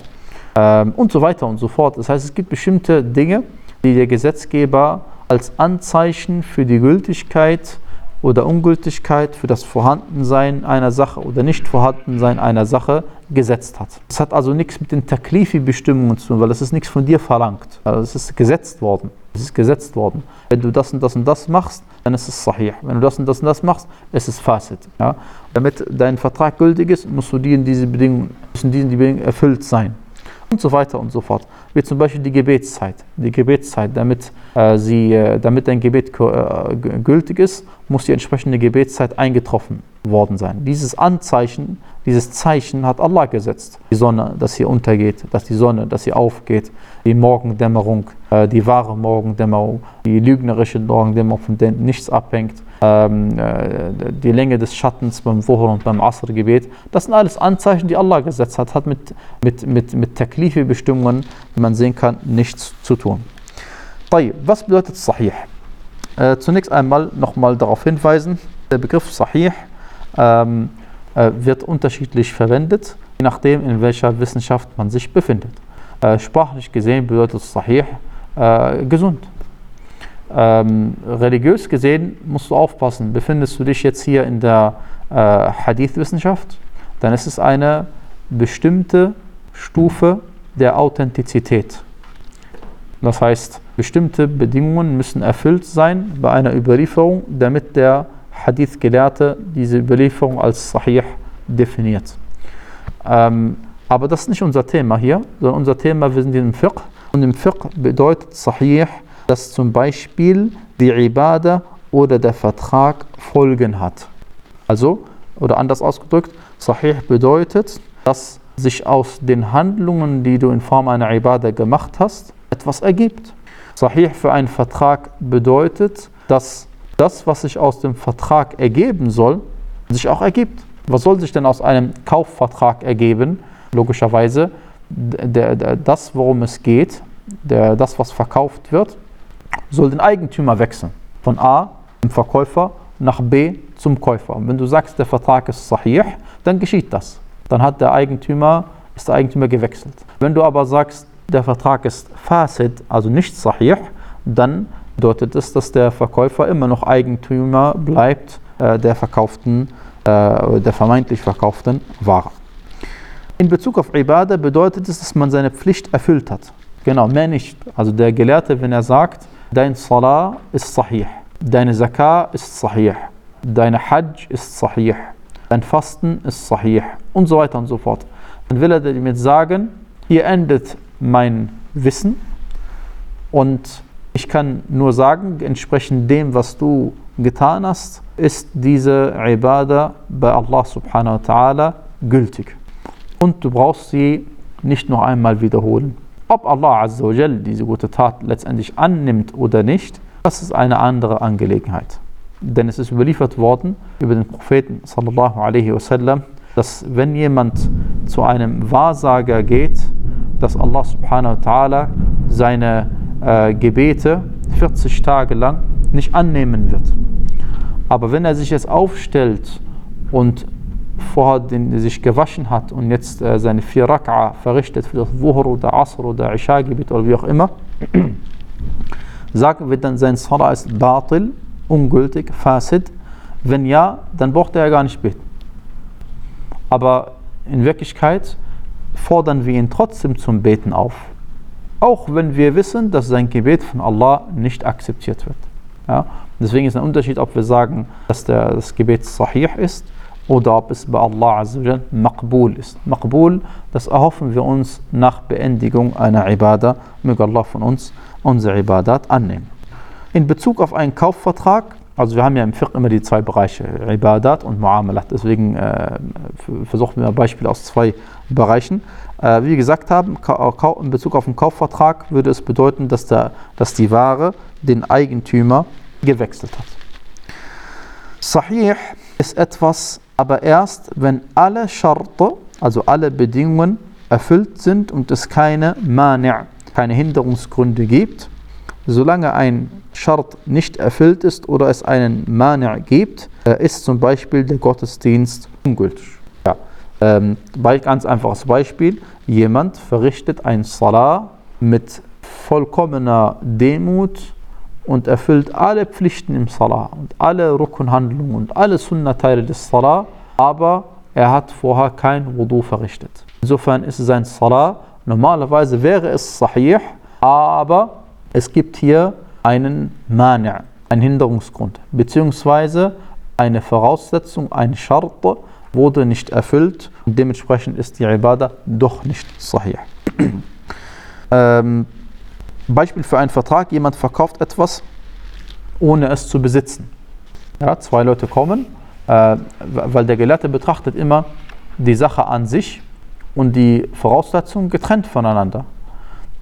Ähm, und so weiter und so fort. Das heißt, es gibt bestimmte Dinge, die der Gesetzgeber als Anzeichen für die Gültigkeit oder Ungültigkeit, für das Vorhandensein einer Sache oder Nicht-Vorhandensein einer Sache gesetzt hat. Das hat also nichts mit den Taklifi-Bestimmungen zu tun, weil es ist nichts von dir verlangt. Also es ist gesetzt worden. Es ist gesetzt worden. Wenn du das und das und das machst, dann ist es sahih. Wenn du das und das und das machst, ist es fasid. Ja? Damit dein Vertrag gültig ist, musst du die in diese Bedingungen, müssen diese Bedingungen erfüllt sein. Und so weiter und so fort. Wie zum Beispiel die Gebetszeit. Die Gebetszeit, damit, äh, sie, äh, damit dein Gebet äh, gültig ist, muss die entsprechende Gebetszeit eingetroffen worden sein. Dieses Anzeichen, dieses Zeichen hat Allah gesetzt. Die Sonne, dass sie untergeht, dass die Sonne, dass sie aufgeht, die Morgendämmerung, äh, die wahre Morgendämmerung, die lügnerische Morgendämmerung, von der nichts abhängt, ähm, äh, die Länge des Schattens beim Wuhr und beim Asr-Gebet. Das sind alles Anzeichen, die Allah gesetzt hat, hat mit, mit, mit, mit Taklifi-Bestimmungen, wie man sehen kann, nichts zu tun. Was bedeutet Sahih? Äh, zunächst einmal nochmal darauf hinweisen, der Begriff Sahih ähm, äh, wird unterschiedlich verwendet, je nachdem, in welcher Wissenschaft man sich befindet. Äh, sprachlich gesehen bedeutet Sahih äh, gesund. ähm, religiös gesehen musst du aufpassen. Befindest du dich jetzt hier in der äh, Hadith-Wissenschaft, dann ist es eine bestimmte Stufe der Authentizität. Das heißt, bestimmte Bedingungen müssen erfüllt sein bei einer Überlieferung, damit der Hadith-Gelehrte diese Überlieferung als Sahih definiert. Ähm, aber das ist nicht unser Thema hier, sondern unser Thema, wir sind im Fiqh. Und im Fiqh bedeutet Sahih, dass zum Beispiel die Ibadah oder der Vertrag Folgen hat. Also, oder anders ausgedrückt, Sahih bedeutet, dass sich aus den Handlungen, die du in Form einer Ibadah gemacht hast, etwas ergibt. Sahih für einen Vertrag bedeutet, dass das, was sich aus dem Vertrag ergeben soll, sich auch ergibt. Was soll sich denn aus einem Kaufvertrag ergeben? Logischerweise der, der, das, worum es geht, der, das, was verkauft wird, soll den Eigentümer wechseln. Von A, dem Verkäufer, nach B zum Käufer. Und wenn du sagst, der Vertrag ist sahih, dann geschieht das. Dann hat der Eigentümer, ist der Eigentümer gewechselt. Wenn du aber sagst, der Vertrag ist fasid, also nicht sahih, dann bedeutet es, dass der Verkäufer immer noch Eigentümer bleibt äh, der verkauften, äh, der vermeintlich verkauften Ware. In Bezug auf Ibadah bedeutet es, dass man seine Pflicht erfüllt hat. Genau, mehr nicht. Also der Gelehrte, wenn er sagt, dein Salah ist sahih, deine Zakah ist sahih, deine Hajj ist sahih, dein Fasten ist sahih und so weiter und so fort. Dann will er damit sagen, hier endet mein Wissen und ich kann nur sagen, entsprechend dem, was du getan hast, ist diese Ibadah bei Allah subhanahu wa ta'ala gültig. Und du brauchst sie nicht noch einmal wiederholen. Ob Allah azza wa diese gute Tat letztendlich annimmt oder nicht, das ist eine andere Angelegenheit. Denn es ist überliefert worden über den Propheten sallallahu alaihi wasallam, dass wenn jemand zu einem Wahrsager geht, dass Allah subhanahu wa ta'ala seine äh, Gebete 40 Tage lang nicht annehmen wird. Aber wenn er sich jetzt aufstellt und vorher den, sich gewaschen hat und jetzt äh, seine vier Rak'a verrichtet für das Wuhr oder Asr oder Isha-Gebet oder wie auch immer, sagen wir dann, sein Salah ist Batil, ungültig, Fasid. Wenn ja, dann braucht er ja gar nicht beten. Aber in Wirklichkeit fordern wir ihn trotzdem zum Beten auf. Auch wenn wir wissen, dass sein Gebet von Allah nicht akzeptiert wird. Ja? Deswegen ist ein Unterschied, ob wir sagen, dass der, das Gebet sahih ist oder ob es bei Allah maqbul ist. Maqbul, das erhoffen wir uns nach Beendigung einer Ibadah. Möge Allah von uns unsere Ibadat annehmen. In Bezug auf einen Kaufvertrag, also wir haben ja im Fiqh immer die zwei Bereiche, Ibadat und Muamalat. Deswegen äh, versuchen wir Beispiele aus zwei Bereichen. Äh, wie wir gesagt haben, in Bezug auf einen Kaufvertrag würde es bedeuten, dass, der, dass die Ware den Eigentümer gewechselt hat. Sahih ist etwas, aber erst, wenn alle Scharte, also alle Bedingungen erfüllt sind und es keine Mani', keine Hinderungsgründe gibt. Solange ein Schart nicht erfüllt ist oder es einen Mani' gibt, äh, ist zum Beispiel der Gottesdienst ungültig. Ja. Ähm, ganz einfaches Beispiel. Jemand verrichtet ein Salah mit vollkommener Demut und erfüllt alle Pflichten im Salah und alle Rukun-Handlungen und alle Sunnah-Teile des Salah, aber er hat vorher kein Wudu verrichtet. Insofern ist sein Salah, normalerweise wäre es sahih, aber es gibt hier einen Mani', einen Hinderungsgrund, beziehungsweise eine Voraussetzung, ein Schart wurde nicht erfüllt dementsprechend ist die Ibadah doch nicht sahih. ähm, Beispiel für einen Vertrag, jemand verkauft etwas, ohne es zu besitzen. Ja, zwei Leute kommen, äh, weil der Gelehrte betrachtet immer die Sache an sich und die Voraussetzungen getrennt voneinander.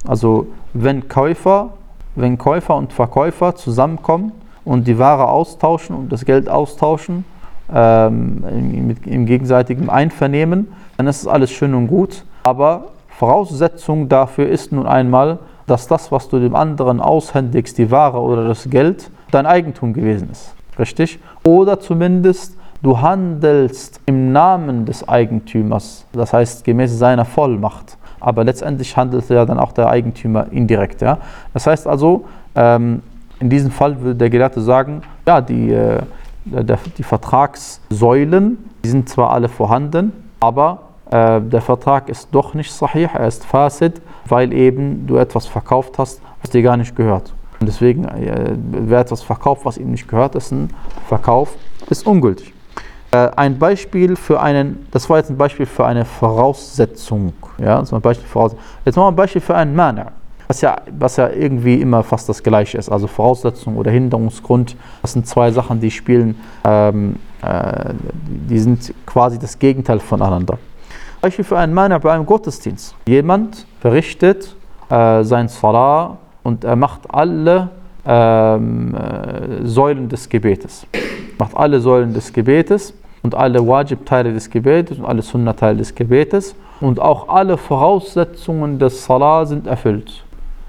Also wenn Käufer, wenn Käufer und Verkäufer zusammenkommen und die Ware austauschen und das Geld austauschen, ähm, mit, im gegenseitigen Einvernehmen, dann ist es alles schön und gut. Aber Voraussetzung dafür ist nun einmal, dass das, was du dem anderen aushändigst, die Ware oder das Geld, dein Eigentum gewesen ist. Richtig? Oder zumindest du handelst im Namen des Eigentümers, das heißt gemäß seiner Vollmacht. Aber letztendlich handelt ja dann auch der Eigentümer indirekt. Ja? Das heißt also, ähm, In diesem Fall würde der Gelehrte sagen, ja, die, äh, die Vertragssäulen, die sind zwar alle vorhanden, aber äh, der Vertrag ist doch nicht sahih, er ist fasid, weil eben du etwas verkauft hast, was dir gar nicht gehört. Und deswegen, äh, wer etwas verkauft, was ihm nicht gehört, ist ein Verkauf, ist ungültig. Äh, ein Beispiel für einen, das war jetzt ein Beispiel für eine Voraussetzung. Ja, das ein Beispiel für, jetzt mal ein Beispiel für einen Mana, was ja, was ja irgendwie immer fast das Gleiche ist. Also Voraussetzung oder Hinderungsgrund, das sind zwei Sachen, die spielen, ähm, äh, die sind quasi das Gegenteil voneinander. Beispiel für einen Mana bei einem Gottesdienst. Jemand verrichtet äh, sein Salah und er macht alle ähm, äh, Säulen des Gebetes. Macht alle Säulen des Gebetes und alle Wajib-Teile des Gebetes und alle Sunnah-Teile des Gebetes und auch alle Voraussetzungen des Salah sind erfüllt.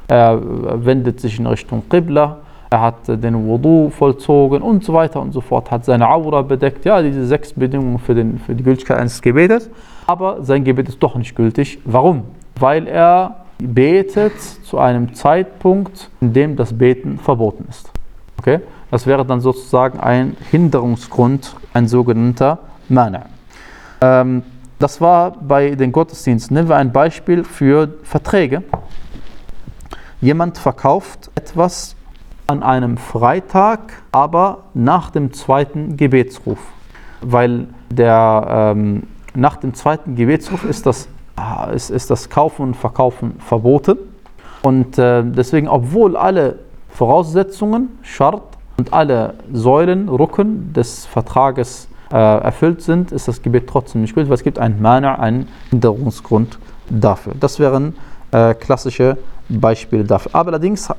Er wendet sich in Richtung Qibla, er hat den Wudu vollzogen und so weiter und so fort, hat seine Aura bedeckt. Ja, diese sechs Bedingungen für, den, für die Gültigkeit eines Gebetes. Aber sein Gebet ist doch nicht gültig. Warum? Weil er betet zu einem Zeitpunkt, in dem das Beten verboten ist. Okay? Das wäre dann sozusagen ein Hinderungsgrund, ein sogenannter Mana. Ähm, das war bei den Gottesdiensten. Nehmen wir ein Beispiel für Verträge. Jemand verkauft etwas an einem Freitag, aber nach dem zweiten Gebetsruf. Weil der, ähm, nach dem zweiten Gebetsruf ist das ist, ist das Kaufen und Verkaufen verboten. Und äh, deswegen, obwohl alle Voraussetzungen, Schart und alle Säulen, Rücken des Vertrages äh, erfüllt sind, ist das Gebet trotzdem nicht gültig, weil es gibt einen Mana, einen Hinderungsgrund dafür. Das wären äh, klassische Beispiele dafür. Aber allerdings äh,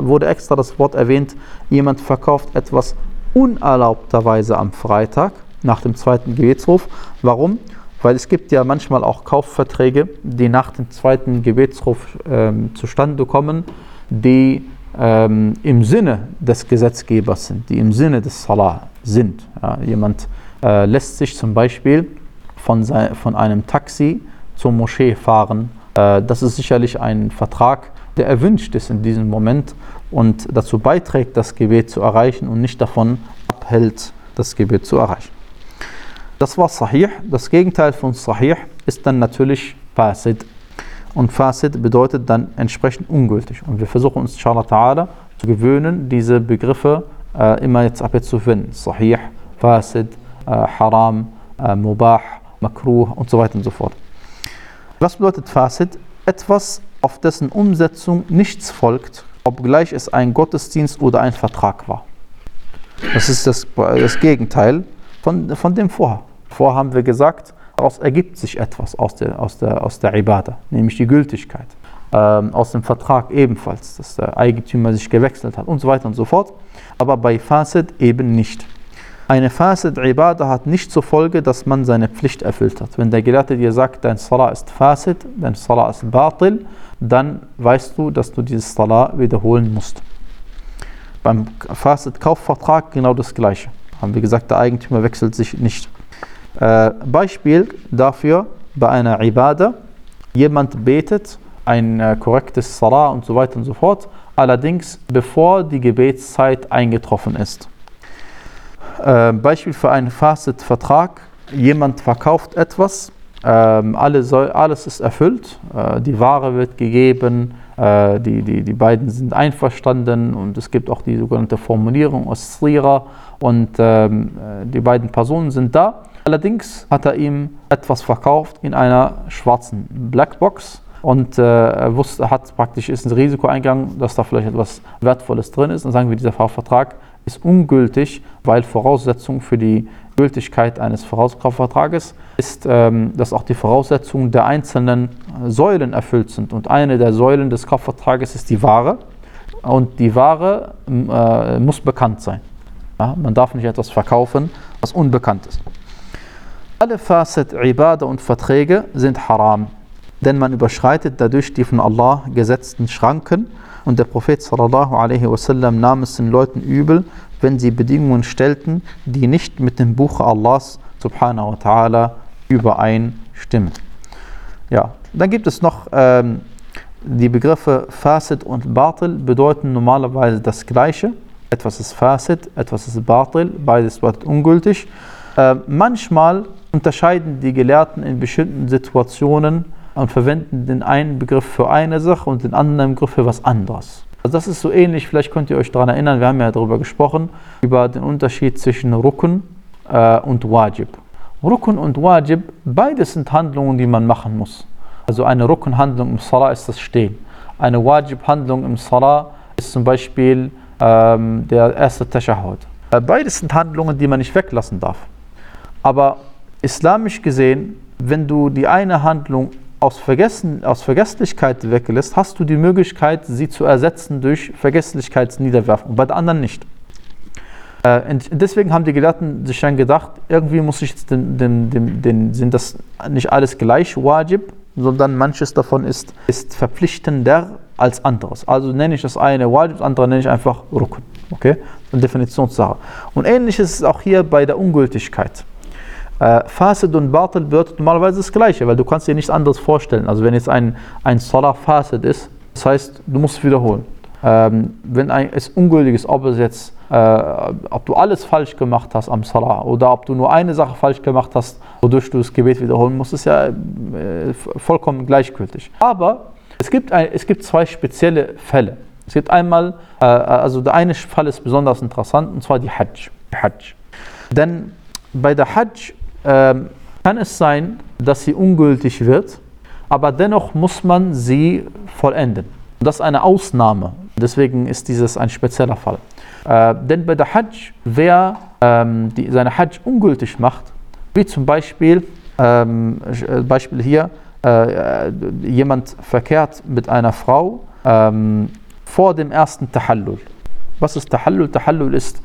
wurde extra das Wort erwähnt, jemand verkauft etwas unerlaubterweise am Freitag nach dem zweiten Gebetsruf. Warum? Weil es gibt ja manchmal auch Kaufverträge, die nach dem zweiten Gebetsruf ähm, zustande kommen, die ähm, im Sinne des Gesetzgebers sind, die im Sinne des Salah sind. Ja, jemand äh, lässt sich zum Beispiel von, sein, von einem Taxi zur Moschee fahren. Äh, das ist sicherlich ein Vertrag, der erwünscht ist in diesem Moment und dazu beiträgt, das Gebet zu erreichen und nicht davon abhält, das Gebet zu erreichen. Das war Sahih. Das Gegenteil von Sahih ist dann natürlich Fasid. Und Fasid bedeutet dann entsprechend ungültig. Und wir versuchen uns, inshallah ta'ala, zu gewöhnen, diese Begriffe äh, immer jetzt ab jetzt zu finden. Sahih, Fasid, äh, Haram, äh, Mubah, Makruh und so weiter und so fort. Was bedeutet Fasid? Etwas, auf dessen Umsetzung nichts folgt, obgleich es ein Gottesdienst oder ein Vertrag war. Das ist das, das Gegenteil von, von dem Vorher. Vorher haben wir gesagt, daraus ergibt sich etwas aus der, aus der, aus der Ibadah, nämlich die Gültigkeit. Ähm, aus dem Vertrag ebenfalls, dass der Eigentümer sich gewechselt hat und so weiter und so fort. Aber bei Fasid eben nicht. Eine Fasid Ibadah hat nicht zur Folge, dass man seine Pflicht erfüllt hat. Wenn der Gelehrte dir sagt, dein Salah ist Fasid, dein Salah ist Batil, dann weißt du, dass du dieses Salah wiederholen musst. Beim Fasid Kaufvertrag genau das Gleiche haben wir gesagt, der Eigentümer wechselt sich nicht. Äh, Beispiel dafür bei einer Ibadah, jemand betet ein äh, korrektes Salah und so weiter und so fort, allerdings bevor die Gebetszeit eingetroffen ist. Äh, Beispiel für einen Facet-Vertrag, jemand verkauft etwas, ähm, alles, alles ist erfüllt, äh, die Ware wird gegeben, äh, die, die, die beiden sind einverstanden. Und es gibt auch die sogenannte Formulierung Sira und ähm, äh, die beiden Personen sind da. Allerdings hat er ihm etwas verkauft in einer schwarzen Blackbox und äh, wusste, hat praktisch ist ein Risiko eingegangen, dass da vielleicht etwas Wertvolles drin ist. Und sagen wir, dieser Vertrag ist ungültig, weil Voraussetzung für die Gültigkeit eines Vorauskaufvertrages ist, ähm, dass auch die Voraussetzungen der einzelnen Säulen erfüllt sind. Und eine der Säulen des Kaufvertrages ist die Ware. Und die Ware äh, muss bekannt sein. Ja, man darf nicht etwas verkaufen, was unbekannt ist. Alle Facet, Ibadah und Verträge sind haram, denn man überschreitet dadurch die von Allah gesetzten Schranken und der Prophet sallallahu alaihi wasallam nahm es den Leuten übel, wenn sie Bedingungen stellten, die nicht mit dem Buch Allahs subhanahu wa ta'ala übereinstimmen. Ja, dann gibt es noch ähm, die Begriffe Fasid und Batil bedeuten normalerweise das Gleiche. Etwas ist Fasid, etwas ist Batil, beides bedeutet ungültig. Äh, manchmal unterscheiden die Gelehrten in bestimmten Situationen und verwenden den einen Begriff für eine Sache und den anderen Begriff für was anderes. Also das ist so ähnlich, vielleicht könnt ihr euch daran erinnern, wir haben ja darüber gesprochen, über den Unterschied zwischen Rukun äh, und Wajib. Rukun und Wajib, beides sind Handlungen, die man machen muss. Also eine Rukun-Handlung im Salah ist das Stehen. Eine Wajib-Handlung im Salah ist zum Beispiel ähm, der erste Tashahud. Äh, beides sind Handlungen, die man nicht weglassen darf. Aber islamisch gesehen, wenn du die eine Handlung aus, Vergessen, aus Vergesslichkeit weglässt, hast du die Möglichkeit, sie zu ersetzen durch Vergesslichkeitsniederwerfung, bei der anderen nicht. Äh, deswegen haben die Gelehrten sich dann gedacht, irgendwie muss ich jetzt den, den, den, den, sind das nicht alles gleich wajib, sondern manches davon ist, ist verpflichtender als anderes. Also nenne ich das eine wajib, das andere nenne ich einfach rukun. Okay? Eine Definitionssache. Und ähnlich ist es auch hier bei der Ungültigkeit. Äh, Fasid und Batil bedeutet normalerweise das Gleiche, weil du kannst dir nichts anderes vorstellen. Also wenn jetzt ein, ein Salah Fasid ist, das heißt, du musst es wiederholen. Ähm, wenn ein, es ungültig ist, ob es jetzt, äh, ob du alles falsch gemacht hast am Salah oder ob du nur eine Sache falsch gemacht hast, wodurch du das Gebet wiederholen musst, ist ja äh, vollkommen gleichgültig. Aber es gibt, ein, es gibt zwei spezielle Fälle. Es gibt einmal, äh, also der eine Fall ist besonders interessant, und zwar die Hajj. Hajj. Denn bei der Hajj ähm, kann es sein, dass sie ungültig wird, aber dennoch muss man sie vollenden. Das ist eine Ausnahme. Deswegen ist dieses ein spezieller Fall. Äh, denn bei der Hajj, wer ähm, die, seine Hajj ungültig macht, wie zum Beispiel, ähm, äh, Beispiel hier, äh, jemand verkehrt mit einer Frau ähm, vor dem ersten Tahallul. Was ist Tahallul? Tahallul ist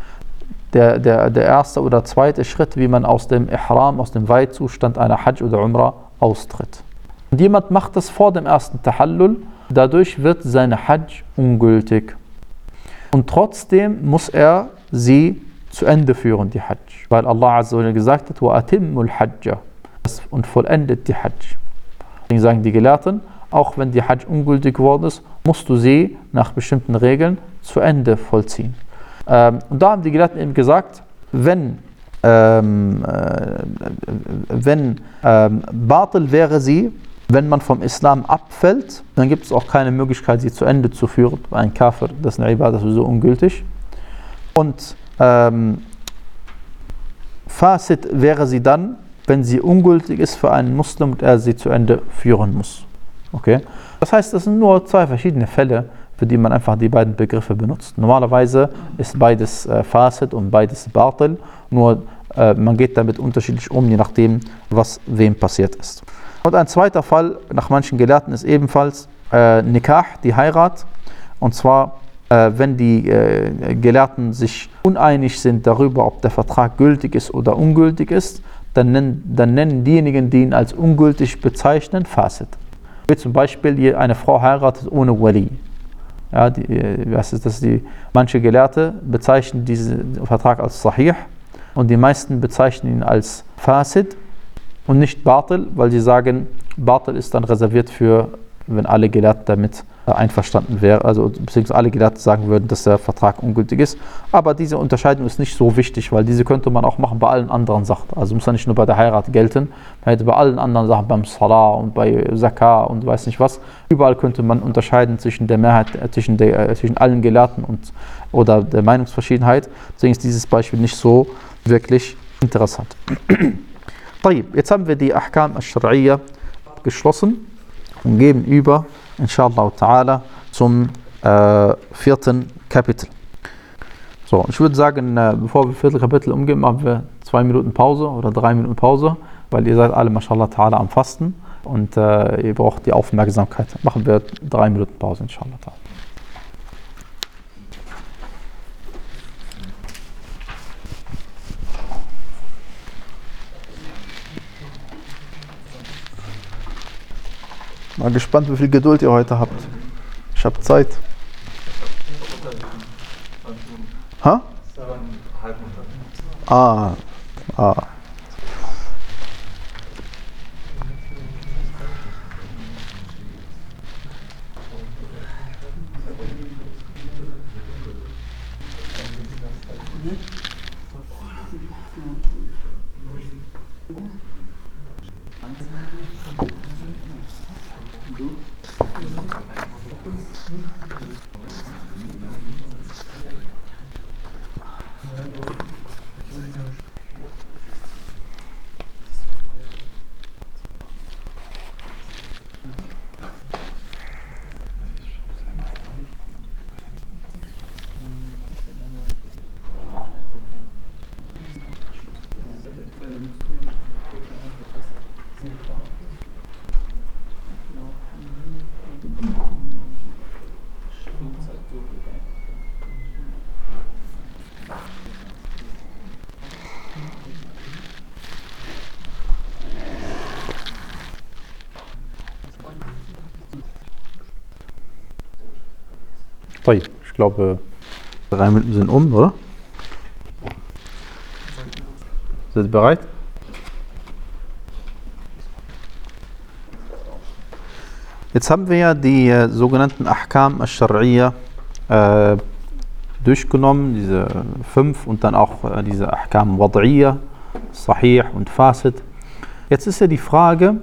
der, der, der erste oder zweite Schritt, wie man aus dem Ihram, aus dem Weihzustand einer Hajj oder Umrah austritt. Und jemand macht das vor dem ersten Tahallul, dadurch wird seine Hajj ungültig. Und trotzdem muss er sie zu Ende führen, die Hajj. Weil Allah Azza gesagt hat, وَأَتِمُّ الْحَجَّ und vollendet die Hajj. Deswegen sagen die Gelehrten, auch wenn die Hajj ungültig geworden ist, musst du sie nach bestimmten Regeln zu Ende vollziehen. Ähm, und da haben die Gelehrten eben gesagt, wenn, ähm, äh, wenn ähm, Batil wäre sie, wenn man vom Islam abfällt, dann gibt es auch keine Möglichkeit, sie zu Ende zu führen. Ein Kafir, das ist eine sowieso ungültig. Und ähm, Fasid wäre sie dann, wenn sie ungültig ist für einen Muslim und er sie zu Ende führen muss. Okay? Das heißt, das sind nur zwei verschiedene Fälle, für die man einfach die beiden Begriffe benutzt. Normalerweise ist beides äh, Fasid und beides Batil, nur äh, man geht damit unterschiedlich um, je nachdem, was wem passiert ist. Und ein zweiter Fall, nach manchen Gelehrten, ist ebenfalls äh, Nikah, die Heirat. Und zwar, äh, wenn die äh, Gelehrten sich uneinig sind darüber, ob der Vertrag gültig ist oder ungültig ist, dann nennen, dann nennen diejenigen, die ihn als ungültig bezeichnen, Fasid. Wie zum Beispiel eine Frau heiratet ohne Wali. Ja, die, was ist das? Die, manche Gelehrte bezeichnen diesen Vertrag als Sahih und die meisten bezeichnen ihn als Fasid und nicht Batil, weil sie sagen, Batil ist dann reserviert für, wenn alle Gelehrten damit einverstanden wären, also beziehungsweise alle Gelehrten sagen würden, dass der Vertrag ungültig ist. Aber diese Unterscheidung ist nicht so wichtig, weil diese könnte man auch machen bei allen anderen Sachen. Also muss ja nicht nur bei der Heirat gelten, man hätte bei allen anderen Sachen, beim Salah und bei Zakah und weiß nicht was, überall könnte man unterscheiden zwischen der Mehrheit, äh, zwischen, der, äh, zwischen allen Gelehrten und oder der Meinungsverschiedenheit. Deswegen ist dieses Beispiel nicht so wirklich interessant. Jetzt haben wir die Ahkam al-Shar'iyya geschlossen und geben über inshallah ta'ala, zum äh, vierten Kapitel. So, ich würde sagen, äh, bevor wir vierten Kapitel umgehen, machen wir zwei Minuten Pause oder drei Minuten Pause, weil ihr seid alle, mashallah ta'ala, am Fasten und äh, ihr braucht die Aufmerksamkeit. Machen wir drei Minuten Pause, inshallah ta'ala. Mal gespannt, wie viel Geduld ihr heute habt. Ich habe Zeit. Ha? Ah, ah. Sorry, ich glaube, drei Minuten sind um, oder? Seid ihr bereit? Jetzt haben wir ja die äh, sogenannten Ahkam al-Shar'iyya äh, durchgenommen, diese fünf und dann auch äh, diese Ahkam Wad'iyya, Sahih und Fasid. Jetzt ist ja die Frage,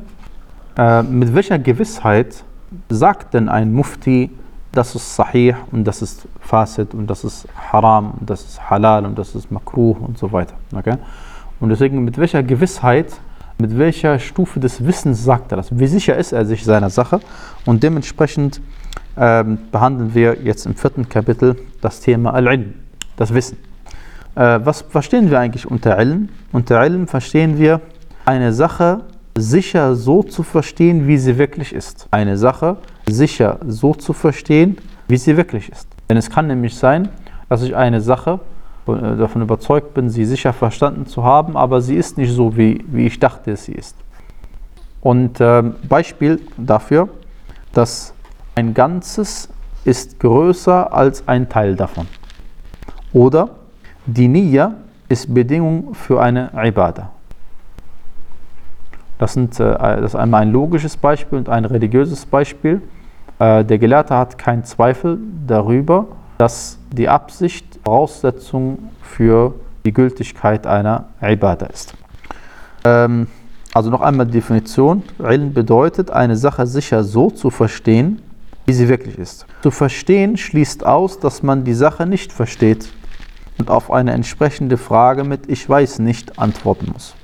äh, mit welcher Gewissheit sagt denn ein Mufti das ist Sahih und das ist Fasid und das ist Haram und das ist Halal und das ist Makruh und so weiter. Okay? Und deswegen, mit welcher Gewissheit, mit welcher Stufe des Wissens sagt er das? Wie sicher ist er sich seiner Sache? Und dementsprechend ähm, behandeln wir jetzt im vierten Kapitel das Thema Al-Ilm, das Wissen. Äh, was verstehen wir eigentlich unter Ilm? Unter Ilm verstehen wir eine Sache sicher so zu verstehen, wie sie wirklich ist. Eine Sache sicher so zu verstehen, wie sie wirklich ist. Denn es kann nämlich sein, dass ich eine Sache äh, davon überzeugt bin, sie sicher verstanden zu haben, aber sie ist nicht so, wie, wie ich dachte, sie ist. Und äh, Beispiel dafür, dass ein Ganzes ist größer als ein Teil davon. Oder die Nia ist Bedingung für eine Ibadah. Das, sind, äh, das ist einmal ein logisches Beispiel und ein religiöses Beispiel. Äh, der Gelehrte hat keinen Zweifel darüber, dass die Absicht Voraussetzung für die Gültigkeit einer Ibadah ist. Ähm, also noch einmal die Definition. Ilm bedeutet, eine Sache sicher so zu verstehen, wie sie wirklich ist. Zu verstehen schließt aus, dass man die Sache nicht versteht und auf eine entsprechende Frage mit Ich weiß nicht antworten muss.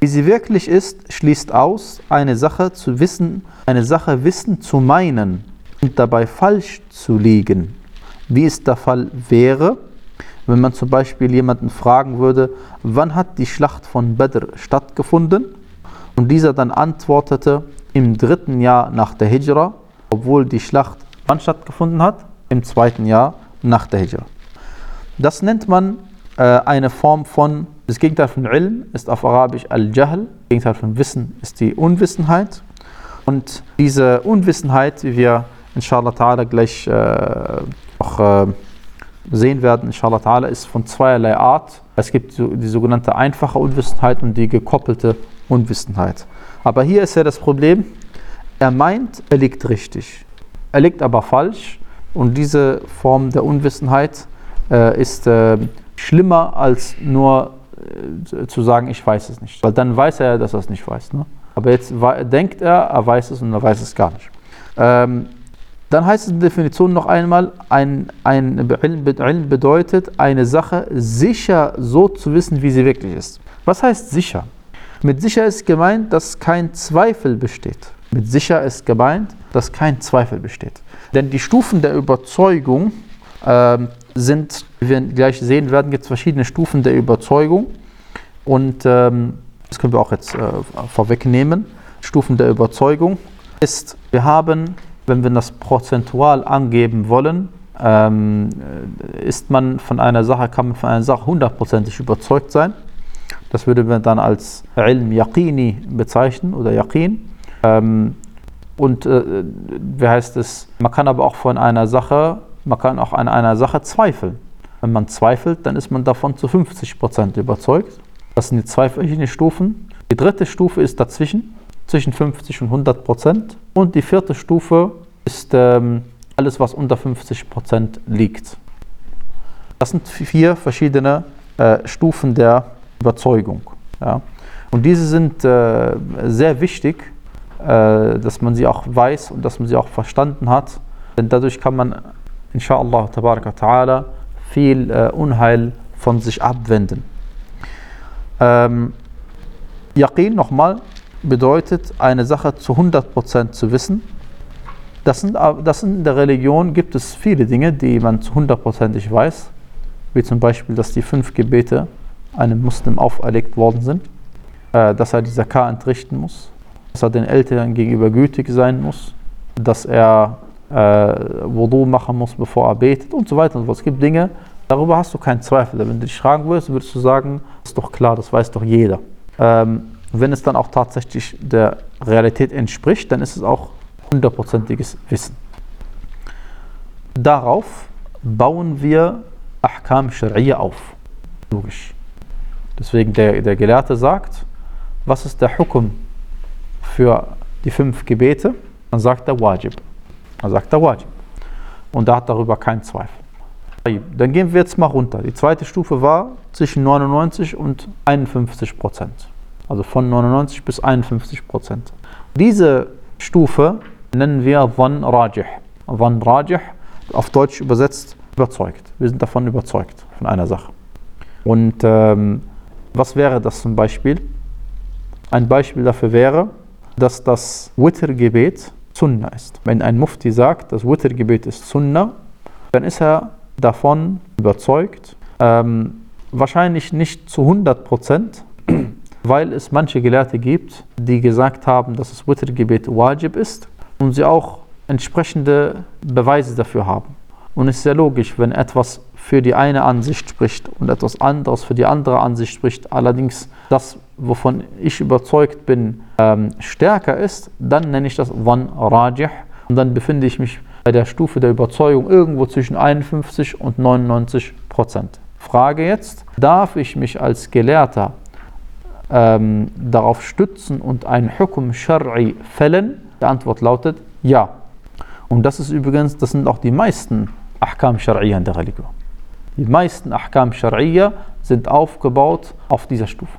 Wie sie wirklich ist, schließt aus, eine Sache zu wissen, eine Sache wissen zu meinen und dabei falsch zu liegen. Wie es der Fall wäre, wenn man zum Beispiel jemanden fragen würde, wann hat die Schlacht von Badr stattgefunden? Und dieser dann antwortete, im dritten Jahr nach der Hijra, obwohl die Schlacht wann stattgefunden hat? Im zweiten Jahr nach der Hijra. Das nennt man äh, eine Form von das Gegenteil von Ilm ist auf Arabisch Al-Jahl. Das Gegenteil von Wissen ist die Unwissenheit. Und diese Unwissenheit, wie wir inshallah ta'ala gleich äh, auch äh, sehen werden, inshallah ta'ala, ist von zweierlei Art. Es gibt die sogenannte einfache Unwissenheit und die gekoppelte Unwissenheit. Aber hier ist ja das Problem, er meint, er liegt richtig. Er liegt aber falsch. Und diese Form der Unwissenheit äh, ist äh, schlimmer als nur äh, zu sagen, ich weiß es nicht. Weil dann weiß er, dass er es nicht weiß. Ne? Aber jetzt denkt er, er weiß es und er weiß es gar nicht. Ähm, dann heißt es in der Definition noch einmal, ein, ein bedeutet, eine Sache sicher so zu wissen, wie sie wirklich ist. Was heißt sicher? Mit sicher ist gemeint, dass kein Zweifel besteht. Mit sicher ist gemeint, dass kein Zweifel besteht. Denn die Stufen der Überzeugung äh, sind, wie wir gleich sehen werden, gibt es verschiedene Stufen der Überzeugung. Und ähm, das können wir auch jetzt äh, vorwegnehmen. Stufen der Überzeugung ist, wir haben, wenn wir das prozentual angeben wollen, ähm, ist man von einer Sache, kann man von einer Sache hundertprozentig überzeugt sein. Das würde man dann als Ilm Yaqini bezeichnen oder Yaqin. Ähm, und äh, wie heißt es, man kann aber auch von einer Sache man kann auch an einer Sache zweifeln. Wenn man zweifelt, dann ist man davon zu 50% überzeugt. Das sind die zwei verschiedenen Stufen. Die dritte Stufe ist dazwischen, zwischen 50 und 100% Und die vierte Stufe ist ähm, alles, was unter 50% liegt. Das sind vier verschiedene äh, Stufen der Überzeugung. Ja. Und diese sind äh, sehr wichtig, äh, dass man sie auch weiß und dass man sie auch verstanden hat. Denn dadurch kann man, inshallah, ta'ala, viel äh, Unheil von sich abwenden. Ähm, Yaqin nochmal bedeutet, eine Sache zu 100% zu wissen. Das sind, das in der Religion gibt es viele Dinge, die man zu 100%ig weiß, wie zum Beispiel, dass die fünf Gebete einem Muslim auferlegt worden sind, äh, dass er die Zakah entrichten muss, dass er den Eltern gegenüber gütig sein muss, dass er äh, Wudu machen muss, bevor er betet und so weiter und so fort. Es gibt Dinge, darüber hast du keinen Zweifel. Wenn du dich fragen würdest, würdest du sagen, das ist doch klar, das weiß doch jeder. Ähm, wenn es dann auch tatsächlich der Realität entspricht, dann ist es auch hundertprozentiges Wissen. Darauf bauen wir Ahkam Sharia auf. Logisch. Deswegen der, der Gelehrte sagt, was ist der Hukum für die fünf Gebete? Dann sagt er Wajib. Dann sagt er Wajib. Und da hat darüber keinen Zweifel. Dann gehen wir jetzt mal runter. Die zweite Stufe war zwischen 99 und 51 Prozent. Also von 99 bis 51 Prozent. Diese Stufe nennen wir Van Rajih. Van Rajih, auf Deutsch übersetzt, überzeugt. Wir sind davon überzeugt, von einer Sache. Und ähm, was wäre das zum Beispiel? Ein Beispiel dafür wäre, dass das Wittergebet Sunna ist. Wenn ein Mufti sagt, das Wittergebet ist Sunna, dann ist er davon überzeugt. Ähm, wahrscheinlich nicht zu 100 Prozent, weil es manche Gelehrte gibt, die gesagt haben, dass das Wittergebet Wajib ist und sie auch entsprechende Beweise dafür haben. Und es ist sehr logisch, wenn etwas für die eine Ansicht spricht und etwas anderes für die andere Ansicht spricht, allerdings das, wovon ich überzeugt bin, ähm, stärker ist, dann nenne ich das Wan Rajih und dann befinde ich mich bei der Stufe der Überzeugung irgendwo zwischen 51 und 99 Prozent. Frage jetzt, darf ich mich als Gelehrter ähm, darauf stützen und ein Hukum Shari fällen? Die Antwort lautet ja. Und das ist übrigens, das sind auch die meisten Ahkam Shari'ah in der Religion. Die meisten Ahkam Scharia sind aufgebaut auf dieser Stufe.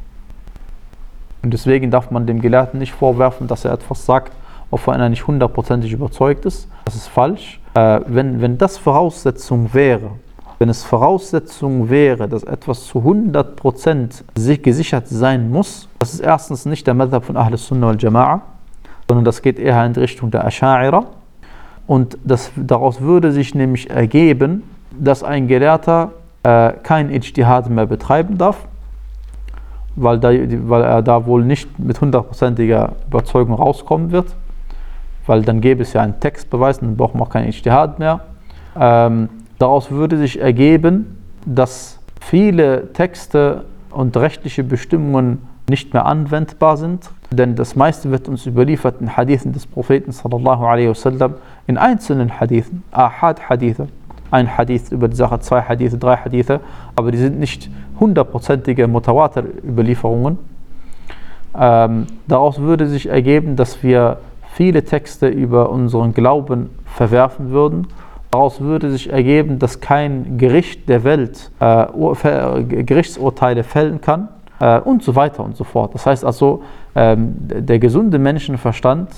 Und deswegen darf man dem Gelehrten nicht vorwerfen, dass er etwas sagt, wovon er nicht hundertprozentig überzeugt ist. Das ist falsch. Äh, wenn, wenn das Voraussetzung wäre, wenn es Voraussetzung wäre, dass etwas zu 100% gesichert sein muss, das ist erstens nicht der Madhab von Ahlus Sunnah wal Jama'a, sondern das geht eher in Richtung der Asha'ira. Und das, daraus würde sich nämlich ergeben, dass ein Gelehrter äh, kein Ijtihad mehr betreiben darf, weil, da, weil er da wohl nicht mit hundertprozentiger Überzeugung rauskommen wird, weil dann gäbe es ja einen Textbeweis dann braucht man auch kein Ijtihad mehr. Ähm, daraus würde sich ergeben, dass viele Texte und rechtliche Bestimmungen nicht mehr anwendbar sind, denn das meiste wird uns überliefert in Hadithen des Propheten sallallahu alaihi wasallam, in einzelnen Hadithen, Ahad-Hadithe ein Hadith über die Sache, zwei Hadithe, drei Hadithe, aber die sind nicht hundertprozentige Mutawatir-Überlieferungen. Ähm, daraus würde sich ergeben, dass wir viele Texte über unseren Glauben verwerfen würden. Daraus würde sich ergeben, dass kein Gericht der Welt äh, Gerichtsurteile fällen kann äh, und so weiter und so fort. Das heißt also, ähm, der gesunde Menschenverstand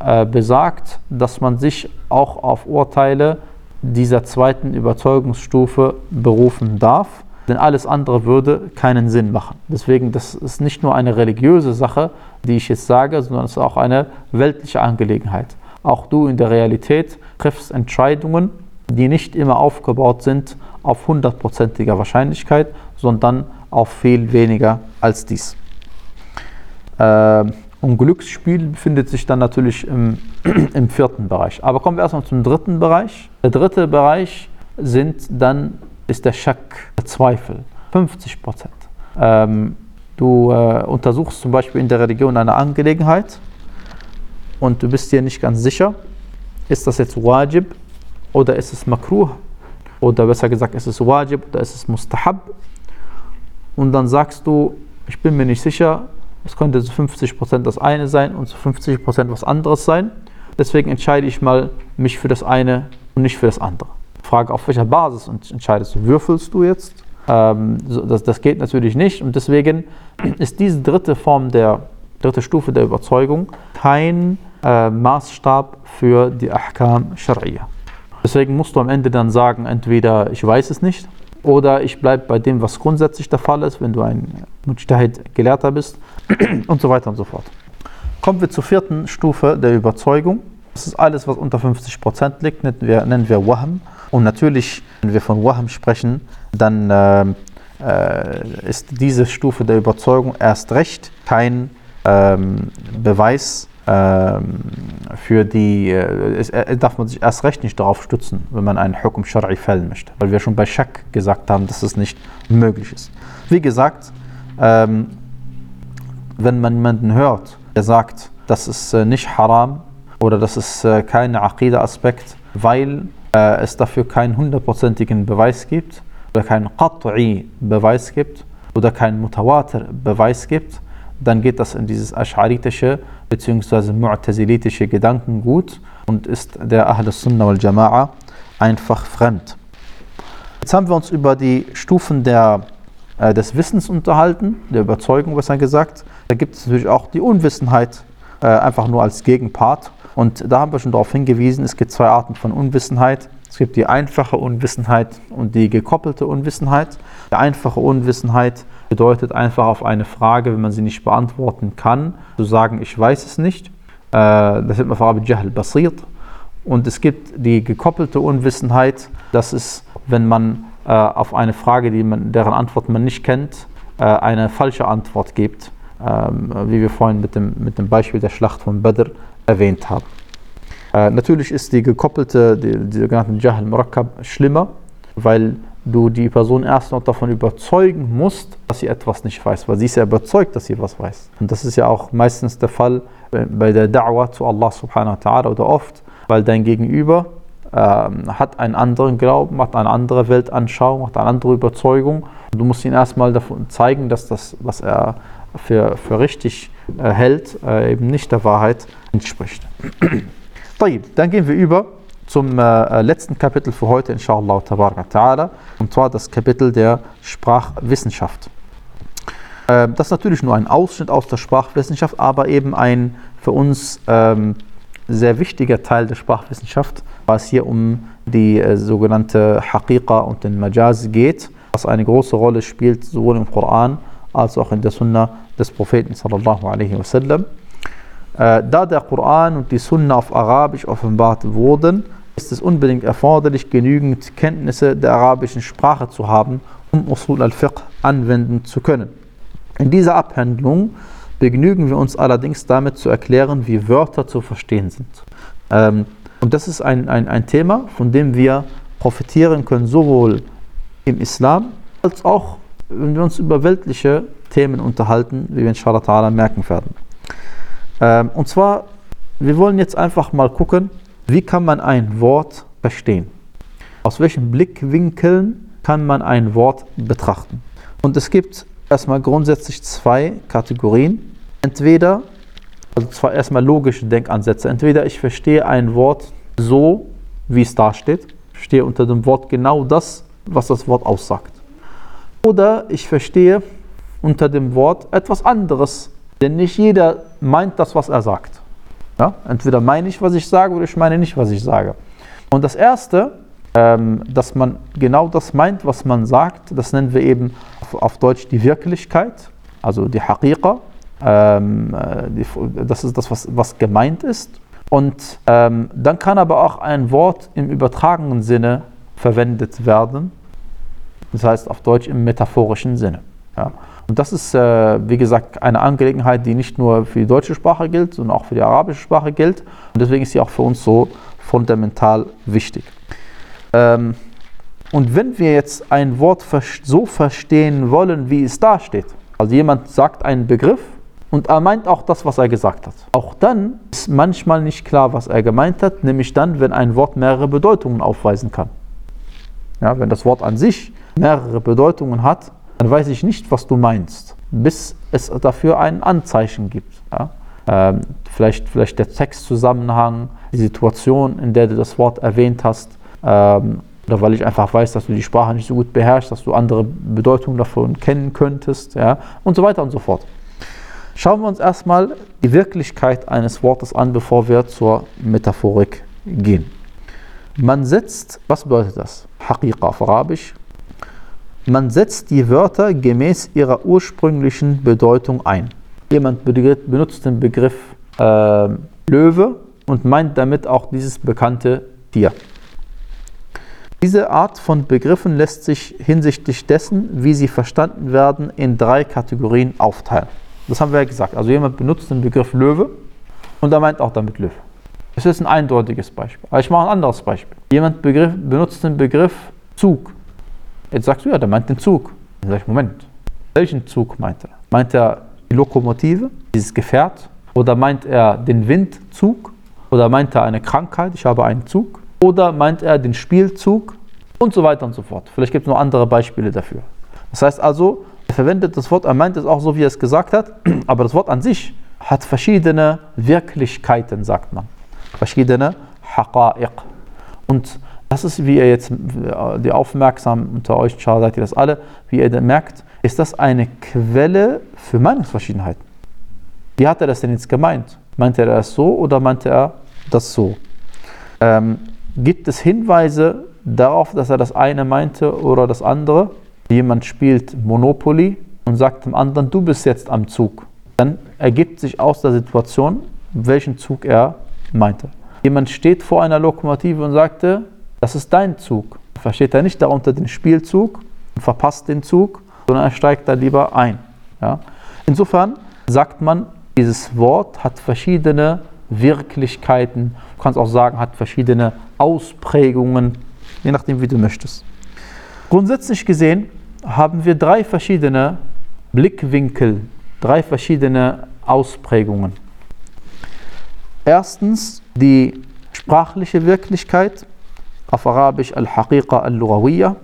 äh, besagt, dass man sich auch auf Urteile dieser zweiten Überzeugungsstufe berufen darf, denn alles andere würde keinen Sinn machen. Deswegen, das ist nicht nur eine religiöse Sache, die ich jetzt sage, sondern es ist auch eine weltliche Angelegenheit. Auch du in der Realität triffst Entscheidungen, die nicht immer aufgebaut sind auf hundertprozentiger Wahrscheinlichkeit, sondern auf viel weniger als dies. Äh, und Glücksspiel befindet sich dann natürlich im, im vierten Bereich. Aber kommen wir erstmal zum dritten Bereich. Der dritte Bereich sind dann, ist der Schak, der Zweifel. 50 Prozent. Ähm, du äh, untersuchst zum Beispiel in der Religion eine Angelegenheit und du bist dir nicht ganz sicher, ist das jetzt Wajib oder ist es Makruh? Oder besser gesagt, ist es Wajib oder ist es Mustahab? Und dann sagst du, ich bin mir nicht sicher, es könnte zu 50% das eine sein und zu 50% was anderes sein. Deswegen entscheide ich mal, mich für das eine und nicht für das andere. Frage, auf welcher Basis entscheidest du? Würfelst du jetzt? Ähm, das, das geht natürlich nicht und deswegen ist diese dritte Form der, dritte Stufe der Überzeugung kein äh, Maßstab für die Ahkam Shar'iyya. Deswegen musst du am Ende dann sagen, entweder ich weiß es nicht oder ich bleibe bei dem, was grundsätzlich der Fall ist, wenn du ein Mujtahid Gelehrter bist und so weiter und so fort. Kommen wir zur vierten Stufe der Überzeugung. Das ist alles, was unter 50% liegt, nennen wir, nennen wir Wahm. Und natürlich, wenn wir von Wahm sprechen, dann äh, äh, ist diese Stufe der Überzeugung erst recht kein ähm, Beweis für die, äh, äh, darf man sich erst recht nicht darauf stützen, wenn man einen Hukum Shari fällen möchte, weil wir schon bei Shak gesagt haben, dass es nicht möglich ist. Wie gesagt, ähm, wenn man jemanden hört, der sagt, das ist äh, nicht haram oder das ist äh, kein Aqidah-Aspekt, weil äh, es dafür keinen hundertprozentigen Beweis gibt oder keinen Qat'i-Beweis gibt oder keinen Mutawatir-Beweis gibt, dann geht das in dieses Ash'aritische bzw. Mu'tazilitische Gedankengut und ist der Ahl Sunnah wal Jama'a einfach fremd. Jetzt haben wir uns über die Stufen der, äh, des Wissens unterhalten, der Überzeugung, was er gesagt. Da gibt es natürlich auch die Unwissenheit, äh, einfach nur als Gegenpart. Und da haben wir schon darauf hingewiesen, es gibt zwei Arten von Unwissenheit. Es gibt die einfache Unwissenheit und die gekoppelte Unwissenheit. Die einfache Unwissenheit bedeutet einfach auf eine Frage, wenn man sie nicht beantworten kann, zu sagen, ich weiß es nicht. Äh, das nennt man Arabisch Jahl basiert. Und es gibt die gekoppelte Unwissenheit, das ist, wenn man äh, auf eine Frage, die man, deren Antwort man nicht kennt, äh, eine falsche Antwort gibt, ähm, wie wir vorhin mit dem, mit dem Beispiel der Schlacht von Badr erwähnt haben. natürlich ist die gekoppelte, die, die sogenannte Jahl Murakkab schlimmer, weil du die Person erst noch davon überzeugen musst, dass sie etwas nicht weiß, weil sie ist ja überzeugt, dass sie was weiß. Und das ist ja auch meistens der Fall bei der Da'wah zu Allah subhanahu wa ta'ala oder oft, weil dein Gegenüber ähm, hat einen anderen Glauben, hat eine andere Weltanschauung, hat eine andere Überzeugung. Und du musst ihn erstmal davon zeigen, dass das, was er für, für richtig äh, hält, äh, eben nicht der Wahrheit entspricht. Dann gehen wir über zum äh, letzten Kapitel für heute, inshallah ta'ala, und zwar das Kapitel der Sprachwissenschaft. Äh, das ist natürlich nur ein Ausschnitt aus der Sprachwissenschaft, aber eben ein für uns ähm, sehr wichtiger Teil der Sprachwissenschaft, weil es hier um die äh, sogenannte Haqiqa und den Majaz geht, was eine große Rolle spielt, sowohl im Koran als auch in der Sunna des Propheten sallallahu alaihi wasallam. Äh, da der Koran und die Sunna auf Arabisch offenbart wurden, ist es unbedingt erforderlich, genügend Kenntnisse der arabischen Sprache zu haben, um Usul al-Fiqh anwenden zu können. In dieser Abhandlung begnügen wir uns allerdings damit zu erklären, wie Wörter zu verstehen sind. Ähm, und das ist ein, ein, ein Thema, von dem wir profitieren können, sowohl im als auch, wenn wir uns über weltliche Themen unterhalten, wie wir inshallah merken werden. Ähm, und zwar, wir wollen jetzt einfach mal gucken, wie kann man ein Wort verstehen? Aus welchen Blickwinkeln kann man ein Wort betrachten? Und es gibt erstmal grundsätzlich zwei Kategorien. Entweder, also zwar erstmal logische Denkansätze, entweder ich verstehe ein Wort so, wie es da steht, ich verstehe unter dem Wort genau das, was das Wort aussagt. Oder ich verstehe unter dem Wort etwas anderes, denn nicht jeder meint das, was er sagt. Ja? Entweder meine ich, was ich sage, oder ich meine nicht, was ich sage. Und das Erste, ähm, dass man genau das meint, was man sagt, das nennen wir eben auf, auf Deutsch die Wirklichkeit, also die Haqiqa. Ähm, äh, das ist das, was, was gemeint ist. Und ähm, dann kann aber auch ein Wort im übertragenen Sinne verwendet werden. Das heißt auf Deutsch im metaphorischen Sinne. Ja. Und das ist, äh, wie gesagt, eine Angelegenheit, die nicht nur für die deutsche Sprache gilt, sondern auch für die arabische Sprache gilt. Und deswegen ist sie auch für uns so fundamental wichtig. Ähm, und wenn wir jetzt ein Wort so verstehen wollen, wie es da steht, also jemand sagt einen Begriff und er meint auch das, was er gesagt hat, auch dann ist manchmal nicht klar, was er gemeint hat, nämlich dann, wenn ein Wort mehrere Bedeutungen aufweisen kann. Ja, wenn das Wort an sich mehrere Bedeutungen hat, dann weiß ich nicht, was du meinst, bis es dafür ein Anzeichen gibt. Ja? Ähm, vielleicht, vielleicht der Textzusammenhang, die Situation, in der du das Wort erwähnt hast. ähm, oder weil ich einfach weiß, dass du die Sprache nicht so gut beherrschst, dass du andere Bedeutungen davon kennen könntest, ja, und so weiter und so fort. Schauen wir uns erstmal die Wirklichkeit eines Wortes an, bevor wir zur Metaphorik gehen. Man setzt, was bedeutet das? Haqiqa auf Arabisch. Man setzt die Wörter gemäß ihrer ursprünglichen Bedeutung ein. Jemand benutzt den Begriff äh, Löwe und meint damit auch dieses bekannte Tier. Diese Art von Begriffen lässt sich hinsichtlich dessen, wie sie verstanden werden, in drei Kategorien aufteilen. Das haben wir ja gesagt. Also jemand benutzt den Begriff Löwe und er meint auch damit Löwe. Das ist ein eindeutiges Beispiel. Aber ich mache ein anderes Beispiel. Jemand Begriff, benutzt den Begriff Zug. Jetzt sagst du, ja, der meint den Zug. Dann sag ich, Moment, welchen Zug meint er? Meint er die Lokomotive, dieses Gefährt? Oder meint er den Windzug? Oder meint er eine Krankheit, ich habe einen Zug? Oder meint er den Spielzug? Und so weiter und so fort. Vielleicht gibt es noch andere Beispiele dafür. Das heißt also, er verwendet das Wort, er meint es auch so, wie er es gesagt hat, aber das Wort an sich hat verschiedene Wirklichkeiten, sagt man verschiedene Haqa'iq. Und das ist, wie ihr jetzt, die Aufmerksamen unter euch, schau, seid ihr das alle, wie ihr merkt, ist das eine Quelle für Meinungsverschiedenheiten. Wie hat er das denn jetzt gemeint? Meinte er das so oder meinte er das so? Ähm, gibt es Hinweise darauf, dass er das eine meinte oder das andere? Jemand spielt Monopoly und sagt dem anderen, du bist jetzt am Zug. Dann ergibt sich aus der Situation, welchen Zug er meinte. Jemand steht vor einer Lokomotive und sagte, das ist dein Zug. Versteht er nicht darunter den Spielzug und verpasst den Zug, sondern er steigt da lieber ein. Ja? Insofern sagt man, dieses Wort hat verschiedene Wirklichkeiten. Du kannst auch sagen, hat verschiedene Ausprägungen, je nachdem, wie du möchtest. Grundsätzlich gesehen haben wir drei verschiedene Blickwinkel, drei verschiedene Ausprägungen. Erstens die sprachliche Wirklichkeit, auf Arabisch Al-Haqiqa Al-Lughawiyya.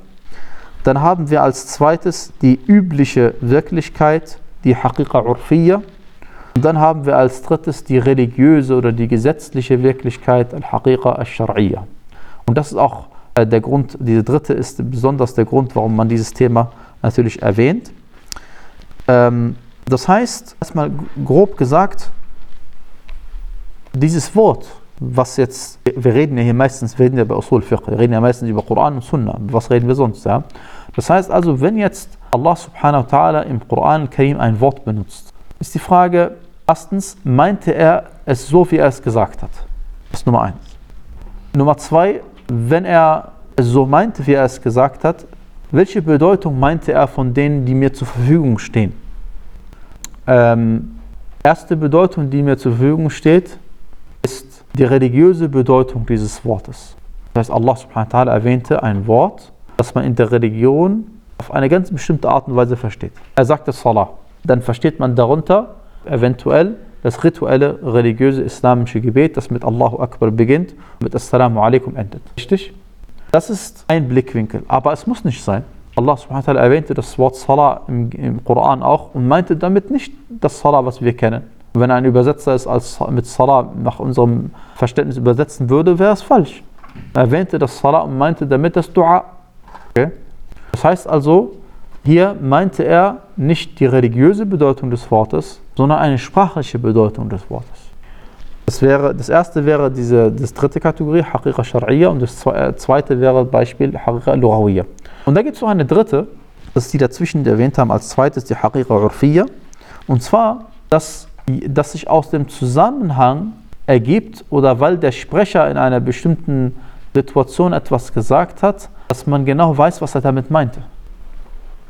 Dann haben wir als zweites die übliche Wirklichkeit, die Haqiqa Urfiyya. Und dann haben wir als drittes die religiöse oder die gesetzliche Wirklichkeit, Al-Haqiqa Al-Shar'iyya. Und das ist auch äh, der Grund, diese dritte ist besonders der Grund, warum man dieses Thema natürlich erwähnt. Ähm, das heißt, erstmal grob gesagt, dieses Wort, was jetzt, wir reden ja hier meistens, wir reden ja bei Usul Fiqh, wir reden ja meistens über Koran und Sunnah, was reden wir sonst, ja? Das heißt also, wenn jetzt Allah subhanahu wa ta'ala im Koran Karim ein Wort benutzt, ist die Frage, erstens, meinte er es so, wie er es gesagt hat? Das ist Nummer eins. Nummer zwei, wenn er es so meinte, wie er es gesagt hat, welche Bedeutung meinte er von denen, die mir zur Verfügung stehen? Ähm, erste Bedeutung, die mir zur Verfügung steht, ist die religiöse Bedeutung dieses Wortes. Das heißt, Allah subhanahu wa ta'ala erwähnte ein Wort, das man in der Religion auf eine ganz bestimmte Art und Weise versteht. Er sagte Salah. Dann versteht man darunter eventuell das rituelle, religiöse islamische Gebet, das mit Allahu Akbar beginnt und mit Assalamu alaikum endet. Richtig? Das ist ein Blickwinkel, aber es muss nicht sein. Allah subhanahu wa ta'ala erwähnte das Wort Salah im, im Koran auch und meinte damit nicht das Salah, was wir kennen. Wenn ein Übersetzer es als mit Salah nach unserem Verständnis übersetzen würde, wäre es falsch. Er erwähnte das Salah und meinte damit das Dua. Okay? Das heißt also, hier meinte er nicht die religiöse Bedeutung des Wortes, sondern eine sprachliche Bedeutung des Wortes. Das, wäre, das erste wäre diese das dritte Kategorie, Haqiqa Shar'iyya, und das äh, zweite wäre Beispiel Haqiqa Lughawiyya. Und da gibt es noch eine dritte, das die dazwischen erwähnt haben, als zweites die Haqiqa Urfiyya. Und zwar, dass das sich aus dem Zusammenhang ergibt oder weil der Sprecher in einer bestimmten Situation etwas gesagt hat, dass man genau weiß, was er damit meinte.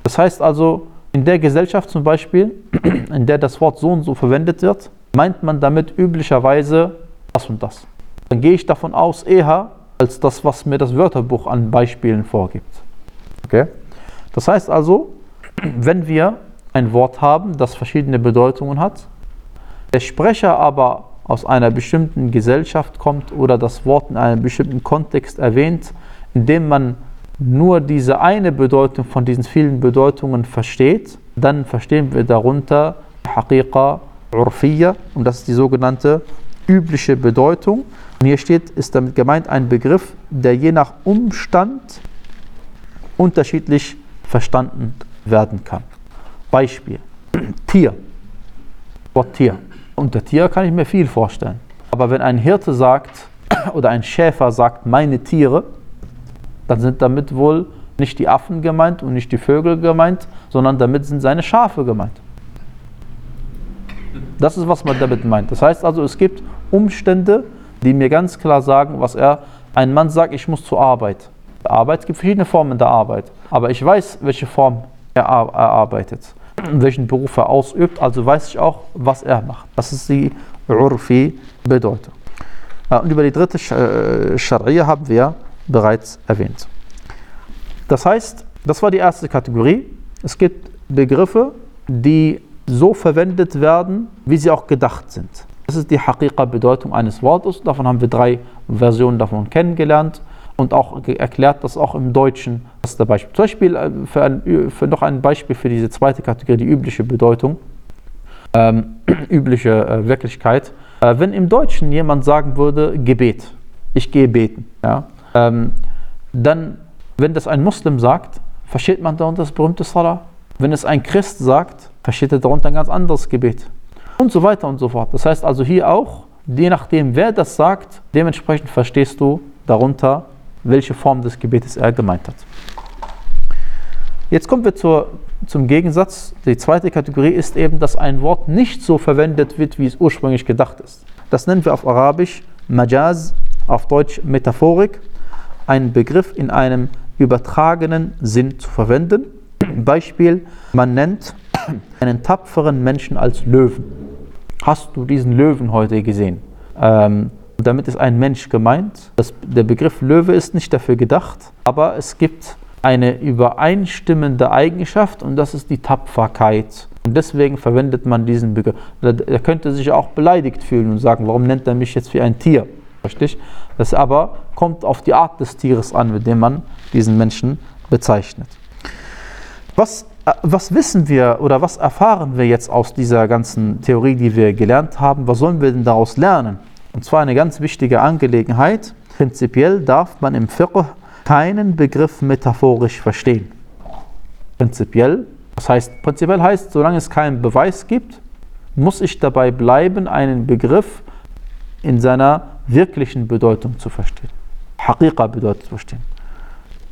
Das heißt also, in der Gesellschaft zum Beispiel, in der das Wort so und so verwendet wird, meint man damit üblicherweise das und das. Dann gehe ich davon aus eher als das, was mir das Wörterbuch an Beispielen vorgibt. Okay? Das heißt also, wenn wir ein Wort haben, das verschiedene Bedeutungen hat, der Sprecher aber aus einer bestimmten Gesellschaft kommt oder das Wort in einem bestimmten Kontext erwähnt, in dem man nur diese eine Bedeutung von diesen vielen Bedeutungen versteht, dann verstehen wir darunter Haqiqa Urfiyya und das ist die sogenannte übliche Bedeutung. Und hier steht, ist damit gemeint ein Begriff, der je nach Umstand unterschiedlich verstanden werden kann. Beispiel: Tier. Wort Tier. Unter Tier kann ich mir viel vorstellen. Aber wenn ein Hirte sagt oder ein Schäfer sagt, meine Tiere, dann sind damit wohl nicht die Affen gemeint und nicht die Vögel gemeint, sondern damit sind seine Schafe gemeint. Das ist, was man damit meint. Das heißt also, es gibt Umstände, die mir ganz klar sagen, was er, ein Mann sagt, ich muss zur Arbeit. Arbeit, es gibt verschiedene Formen der Arbeit. Aber ich weiß, welche Form er arbeitet, welchen Beruf er ausübt, also weiß ich auch, was er macht. Das ist die Urfi-Bedeutung. Und über die dritte äh, Scharia haben wir bereits erwähnt. Das heißt, das war die erste Kategorie. Es gibt Begriffe, die so verwendet werden, wie sie auch gedacht sind. Das ist die Haqiqa-Bedeutung eines Wortes. Davon haben wir drei Versionen davon kennengelernt und auch erklärt, dass auch im Deutschen der Beispiel. Zum Beispiel äh, für, ein, für noch ein Beispiel für diese zweite Kategorie, die übliche Bedeutung, ähm, übliche äh, Wirklichkeit. Äh, wenn im Deutschen jemand sagen würde, Gebet, ich gehe beten, ja, ähm, dann, wenn das ein Muslim sagt, versteht man darunter das berühmte Salah. Wenn es ein Christ sagt, versteht er darunter ein ganz anderes Gebet. Und so weiter und so fort. Das heißt also hier auch, je nachdem, wer das sagt, dementsprechend verstehst du darunter, welche Form des Gebetes er gemeint hat. Jetzt kommen wir zur, zum Gegensatz. Die zweite Kategorie ist eben, dass ein Wort nicht so verwendet wird, wie es ursprünglich gedacht ist. Das nennen wir auf Arabisch Majaz, auf Deutsch Metaphorik, einen Begriff in einem übertragenen Sinn zu verwenden. Beispiel, man nennt einen tapferen Menschen als Löwen. Hast du diesen Löwen heute gesehen? Ähm, damit ist ein Mensch gemeint. Das, der Begriff Löwe ist nicht dafür gedacht, aber es gibt eine übereinstimmende Eigenschaft und das ist die Tapferkeit. Und deswegen verwendet man diesen Begriff. Er könnte sich auch beleidigt fühlen und sagen, warum nennt er mich jetzt wie ein Tier? Richtig? Das aber kommt auf die Art des Tieres an, mit dem man diesen Menschen bezeichnet. Was, äh, was wissen wir oder was erfahren wir jetzt aus dieser ganzen Theorie, die wir gelernt haben? Was sollen wir denn daraus lernen? Und zwar eine ganz wichtige Angelegenheit. Prinzipiell darf man im Fiqh keinen Begriff metaphorisch verstehen. Prinzipiell. Das heißt, prinzipiell heißt, solange es keinen Beweis gibt, muss ich dabei bleiben, einen Begriff in seiner wirklichen Bedeutung zu verstehen. Haqiqa-Bedeutung zu verstehen.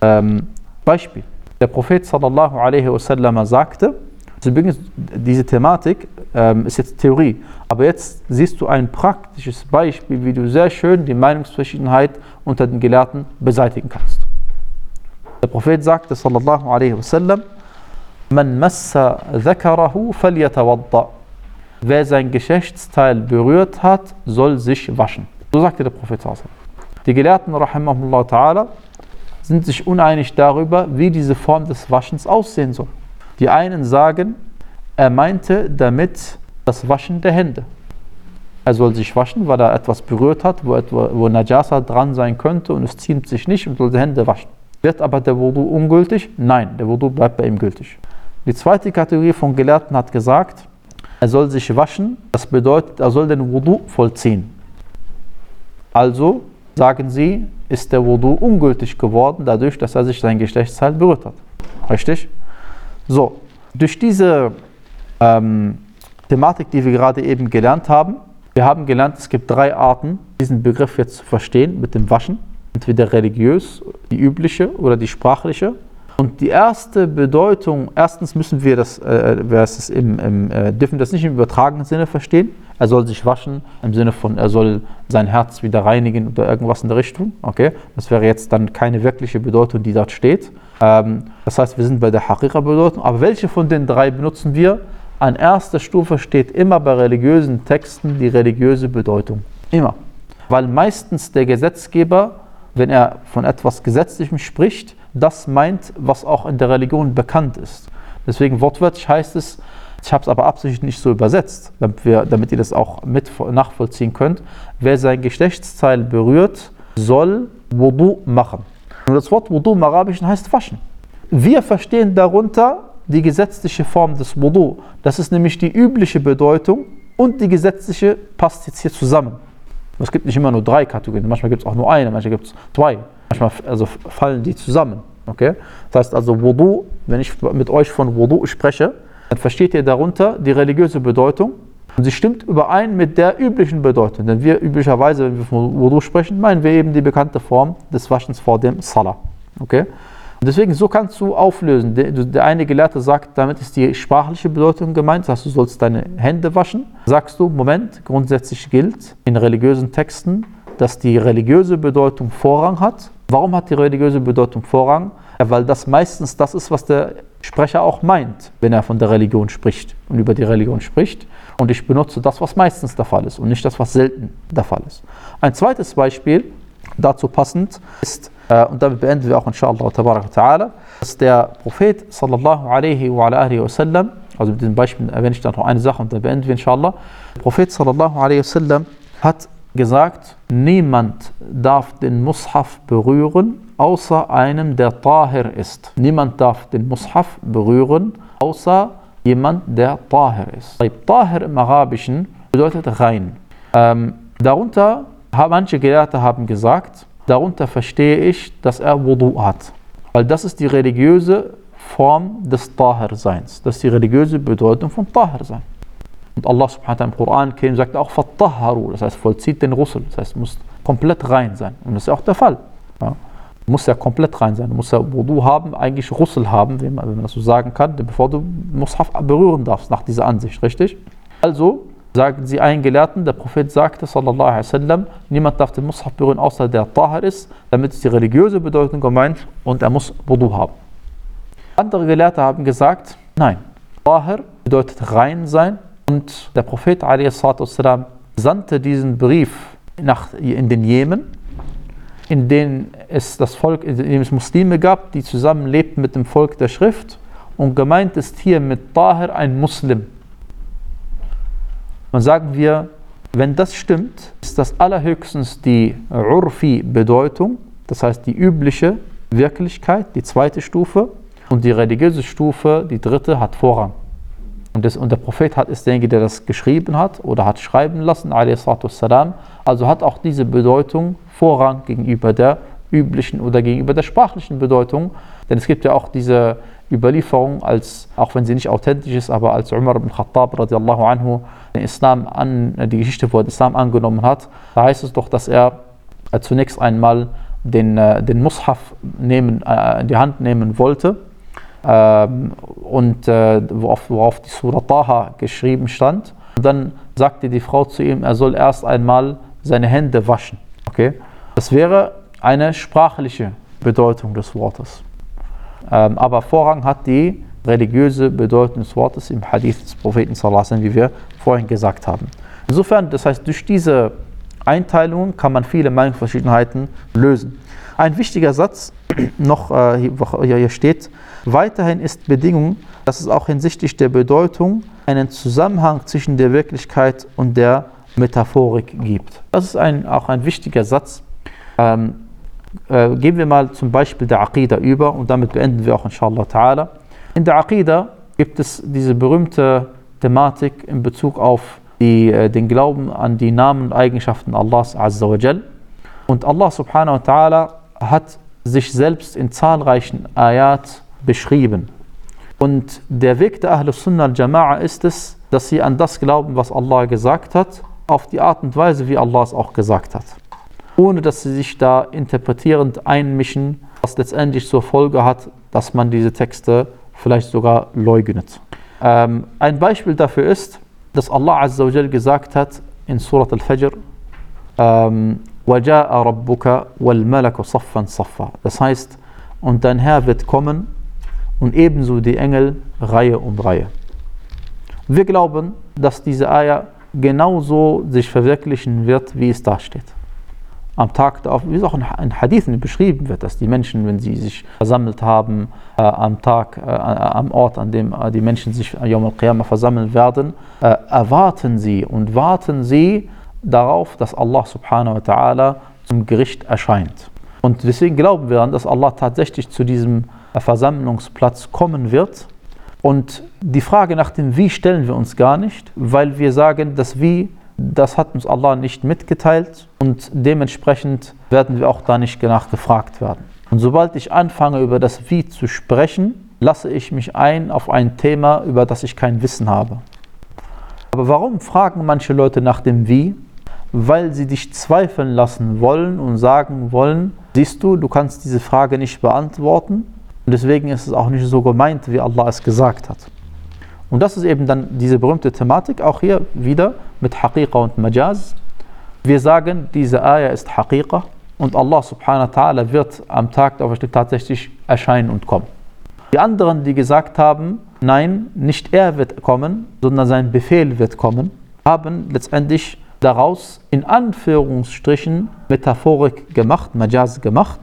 Ähm, Beispiel. Der Prophet sallallahu alaihi wasallam sagte, übrigens, diese Thematik ähm, ist jetzt Theorie, aber jetzt siehst du ein praktisches Beispiel, wie du sehr schön die Meinungsverschiedenheit unter den Gelehrten beseitigen kannst. Der Prophet sagte sallallahu alaihi wasallam, Man massa dhakarahu falyatawadda. Wer sein Geschlechtsteil berührt hat, soll sich waschen. So sagte der Prophet. Die Gelehrten, rahimahullah ta'ala, sind sich uneinig darüber, wie diese Form des Waschens aussehen soll. Die einen sagen, er meinte damit das Waschen der Hände. Er soll sich waschen, weil er etwas berührt hat, wo, etwa, wo Najasa dran sein könnte und es ziemt sich nicht und soll die Hände waschen. Wird aber der Wudu ungültig? Nein, der Wudu bleibt bei ihm gültig. Die zweite Kategorie von Gelehrten hat gesagt, er soll sich waschen, das bedeutet, er soll den Wudu vollziehen. Also sagen sie, ist der Wudu ungültig geworden, dadurch, dass er sich sein Geschlechtsteil berührt hat. Richtig? So, durch diese ähm, Thematik, die wir gerade eben gelernt haben, wir haben gelernt, es gibt drei Arten, diesen Begriff jetzt zu verstehen mit dem Waschen. Entweder religiös, die übliche oder die sprachliche. Und die erste Bedeutung, erstens müssen wir das, äh, das im, im, äh, dürfen das nicht im übertragenen Sinne verstehen. Er soll sich waschen im Sinne von, er soll sein Herz wieder reinigen oder irgendwas in der Richtung. Okay, das wäre jetzt dann keine wirkliche Bedeutung, die dort steht. Ähm, das heißt, wir sind bei der Haqiqa-Bedeutung. Aber welche von den drei benutzen wir? An erster Stufe steht immer bei religiösen Texten die religiöse Bedeutung. Immer. Weil meistens der Gesetzgeber, wenn er von etwas Gesetzlichem spricht, das meint, was auch in der Religion bekannt ist. Deswegen wortwörtlich heißt es, ich habe es aber absichtlich nicht so übersetzt, damit, wir, damit ihr das auch mit nachvollziehen könnt. Wer sein Geschlechtsteil berührt, soll Wudu machen. Und das Wort Wudu im Arabischen heißt waschen. Wir verstehen darunter die gesetzliche Form des Wudu. Das ist nämlich die übliche Bedeutung und die gesetzliche passt jetzt hier zusammen. Es gibt nicht immer nur drei Kategorien, manchmal gibt es auch nur eine, manchmal gibt es zwei. Manchmal also fallen die zusammen. Okay? Das heißt also, Wudu, wenn ich mit euch von Wudu spreche, dann versteht ihr darunter die religiöse Bedeutung und sie stimmt überein mit der üblichen Bedeutung. Denn wir üblicherweise, wenn wir von Wudu sprechen, meinen wir eben die bekannte Form des Waschens vor dem Salah. Okay? Und deswegen, so kannst du auflösen. Der, der eine Gelehrte sagt, damit ist die sprachliche Bedeutung gemeint, das heißt, du sollst deine Hände waschen. Sagst du, Moment, grundsätzlich gilt in religiösen Texten, dass die religiöse Bedeutung Vorrang hat. Warum hat die religiöse Bedeutung Vorrang? Ja, weil das meistens das ist, was der Sprecher auch meint, wenn er von der Religion spricht und über die Religion spricht. Und ich benutze das, was meistens der Fall ist und nicht das, was selten der Fall ist. Ein zweites Beispiel, dazu passend, ist, äh, und damit beenden wir auch inshallah dass der Prophet sallallahu alaihi wa alaihi wasallam, also mit diesem Beispiel erwähne ich dann noch eine Sache und dann beenden wir inshallah, der Prophet sallallahu alaihi wasallam hat gesagt, niemand darf den Mushaf berühren, außer einem, der Tahir ist. Niemand darf den Mushaf berühren, außer jemand, der Tahir ist. Tahir im Arabischen bedeutet rein. Ähm, darunter, manche Gelehrte haben gesagt, darunter verstehe ich, dass er Wudu hat. Weil das ist die religiöse Form des Tahir-Seins. Das ist die religiöse Bedeutung von Tahir-Sein. Und Allah subhanahu wa ta'ala im Koran sagt auch Fattaharu, das heißt vollzieht den Russel, das heißt muss komplett rein sein. Und das ist auch der Fall. Ja muss ja komplett rein sein. Du musst ja Wudu haben, eigentlich Rüssel haben, wenn man das so sagen kann, bevor du Mushaf berühren darfst, nach dieser Ansicht, richtig? Also sagen sie einen Gelehrten, der Prophet sagte, sallallahu alaihi wasallam, niemand darf den Mushaf berühren, außer der Tahir ist, damit ist die religiöse Bedeutung gemeint und er muss Wudu haben. Andere Gelehrte haben gesagt, nein, Tahir bedeutet rein sein und der Prophet alaihi sandte diesen Brief nach, in den Jemen in dem es das Volk, in dem es Muslime gab, die zusammen lebten mit dem Volk der Schrift. Und gemeint ist hier mit Tahir ein Muslim. Und sagen wir, wenn das stimmt, ist das allerhöchstens die Urfi-Bedeutung, das heißt die übliche Wirklichkeit, die zweite Stufe. Und die religiöse Stufe, die dritte, hat Vorrang. Und, das, und der Prophet hat, ist derjenige, der das geschrieben hat oder hat schreiben lassen, also hat auch diese Bedeutung Vorrang gegenüber der üblichen oder gegenüber der sprachlichen Bedeutung. Denn es gibt ja auch diese Überlieferung, als, auch wenn sie nicht authentisch ist, aber als Umar ibn Khattab radiallahu anhu den Islam an, die Geschichte, wo er den Islam angenommen hat, da heißt es doch, dass er äh, zunächst einmal den, äh, den Mushaf nehmen, äh, in die Hand nehmen wollte ähm, und äh, worauf, worauf, die Surah Taha geschrieben stand. Und dann sagte die Frau zu ihm, er soll erst einmal seine Hände waschen. Okay? Das wäre eine sprachliche Bedeutung des Wortes. Ähm, aber Vorrang hat die religiöse Bedeutung des Wortes im Hadith des Propheten, wie wir vorhin gesagt haben. Insofern, das heißt, durch diese Einteilungen kann man viele Meinungsverschiedenheiten lösen. Ein wichtiger Satz noch äh, hier, hier steht, weiterhin ist Bedingung, dass es auch hinsichtlich der Bedeutung einen Zusammenhang zwischen der Wirklichkeit und der Metaphorik gibt. Das ist ein, auch ein wichtiger Satz. Ähm, äh, gehen wir mal zum Beispiel der Aqidah über und damit beenden wir auch inshallah ta'ala. In der Aqidah gibt es diese berühmte Thematik in Bezug auf die, äh, den Glauben an die Namen und Eigenschaften Allahs Azza wa Jal. Und Allah subhanahu wa ta'ala hat sich selbst in zahlreichen Ayat beschrieben. Und der Weg der Ahlus Sunnah al-Jama'a ist es, dass sie an das glauben, was Allah gesagt hat, auf die Art und Weise, wie Allah es auch gesagt hat Ohne dass sie sich da interpretierend einmischen, was letztendlich zur Folge hat, dass man diese Texte vielleicht sogar leugnet. Ähm, ein Beispiel dafür ist, dass Allah Azza wa gesagt hat in Surat al-Fajr, ähm, وَجَاءَ رَبُّكَ وَالْمَلَكُ صَفًّا صَفًّا Das heißt, und dein Herr wird kommen und ebenso die Engel Reihe um Reihe. Wir glauben, dass diese Eier genauso sich verwirklichen wird, wie es da steht. Am Tag, wie es auch in Hadithen beschrieben wird, dass die Menschen, wenn sie sich versammelt haben, äh, am Tag, äh, am Ort, an dem äh, die Menschen sich Yom al-Qiyamah versammeln werden, äh, erwarten sie und warten sie darauf, dass Allah subhanahu wa ta'ala zum Gericht erscheint. Und deswegen glauben wir an, dass Allah tatsächlich zu diesem Versammlungsplatz kommen wird. Und die Frage nach dem Wie stellen wir uns gar nicht, weil wir sagen, das Wie Das hat uns Allah nicht mitgeteilt und dementsprechend werden wir auch da nicht nachgefragt werden. Und sobald ich anfange, über das Wie zu sprechen, lasse ich mich ein auf ein Thema, über das ich kein Wissen habe. Aber warum fragen manche Leute nach dem Wie? Weil sie dich zweifeln lassen wollen und sagen wollen, siehst du, du kannst diese Frage nicht beantworten und deswegen ist es auch nicht so gemeint, wie Allah es gesagt hat. Und das ist eben dann diese berühmte Thematik, auch hier wieder mit Haqiqa und Majaz. Wir sagen, diese Ayah ist Haqiqa und Allah subhanahu wa ta'ala wird am Tag der Auferstehung tatsächlich erscheinen und kommen. Die anderen, die gesagt haben, nein, nicht er wird kommen, sondern sein Befehl wird kommen, haben letztendlich daraus in Anführungsstrichen Metaphorik gemacht, Majaz gemacht.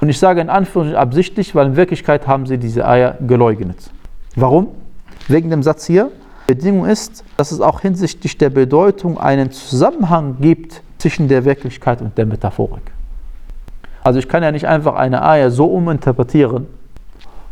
Und ich sage in Anführungsstrichen absichtlich, weil in Wirklichkeit haben sie diese Eier geleugnet. Warum? Wegen dem Satz hier. Bedingung ist, dass es auch hinsichtlich der Bedeutung einen Zusammenhang gibt zwischen der Wirklichkeit und der Metaphorik. Also ich kann ja nicht einfach eine Eier so uminterpretieren,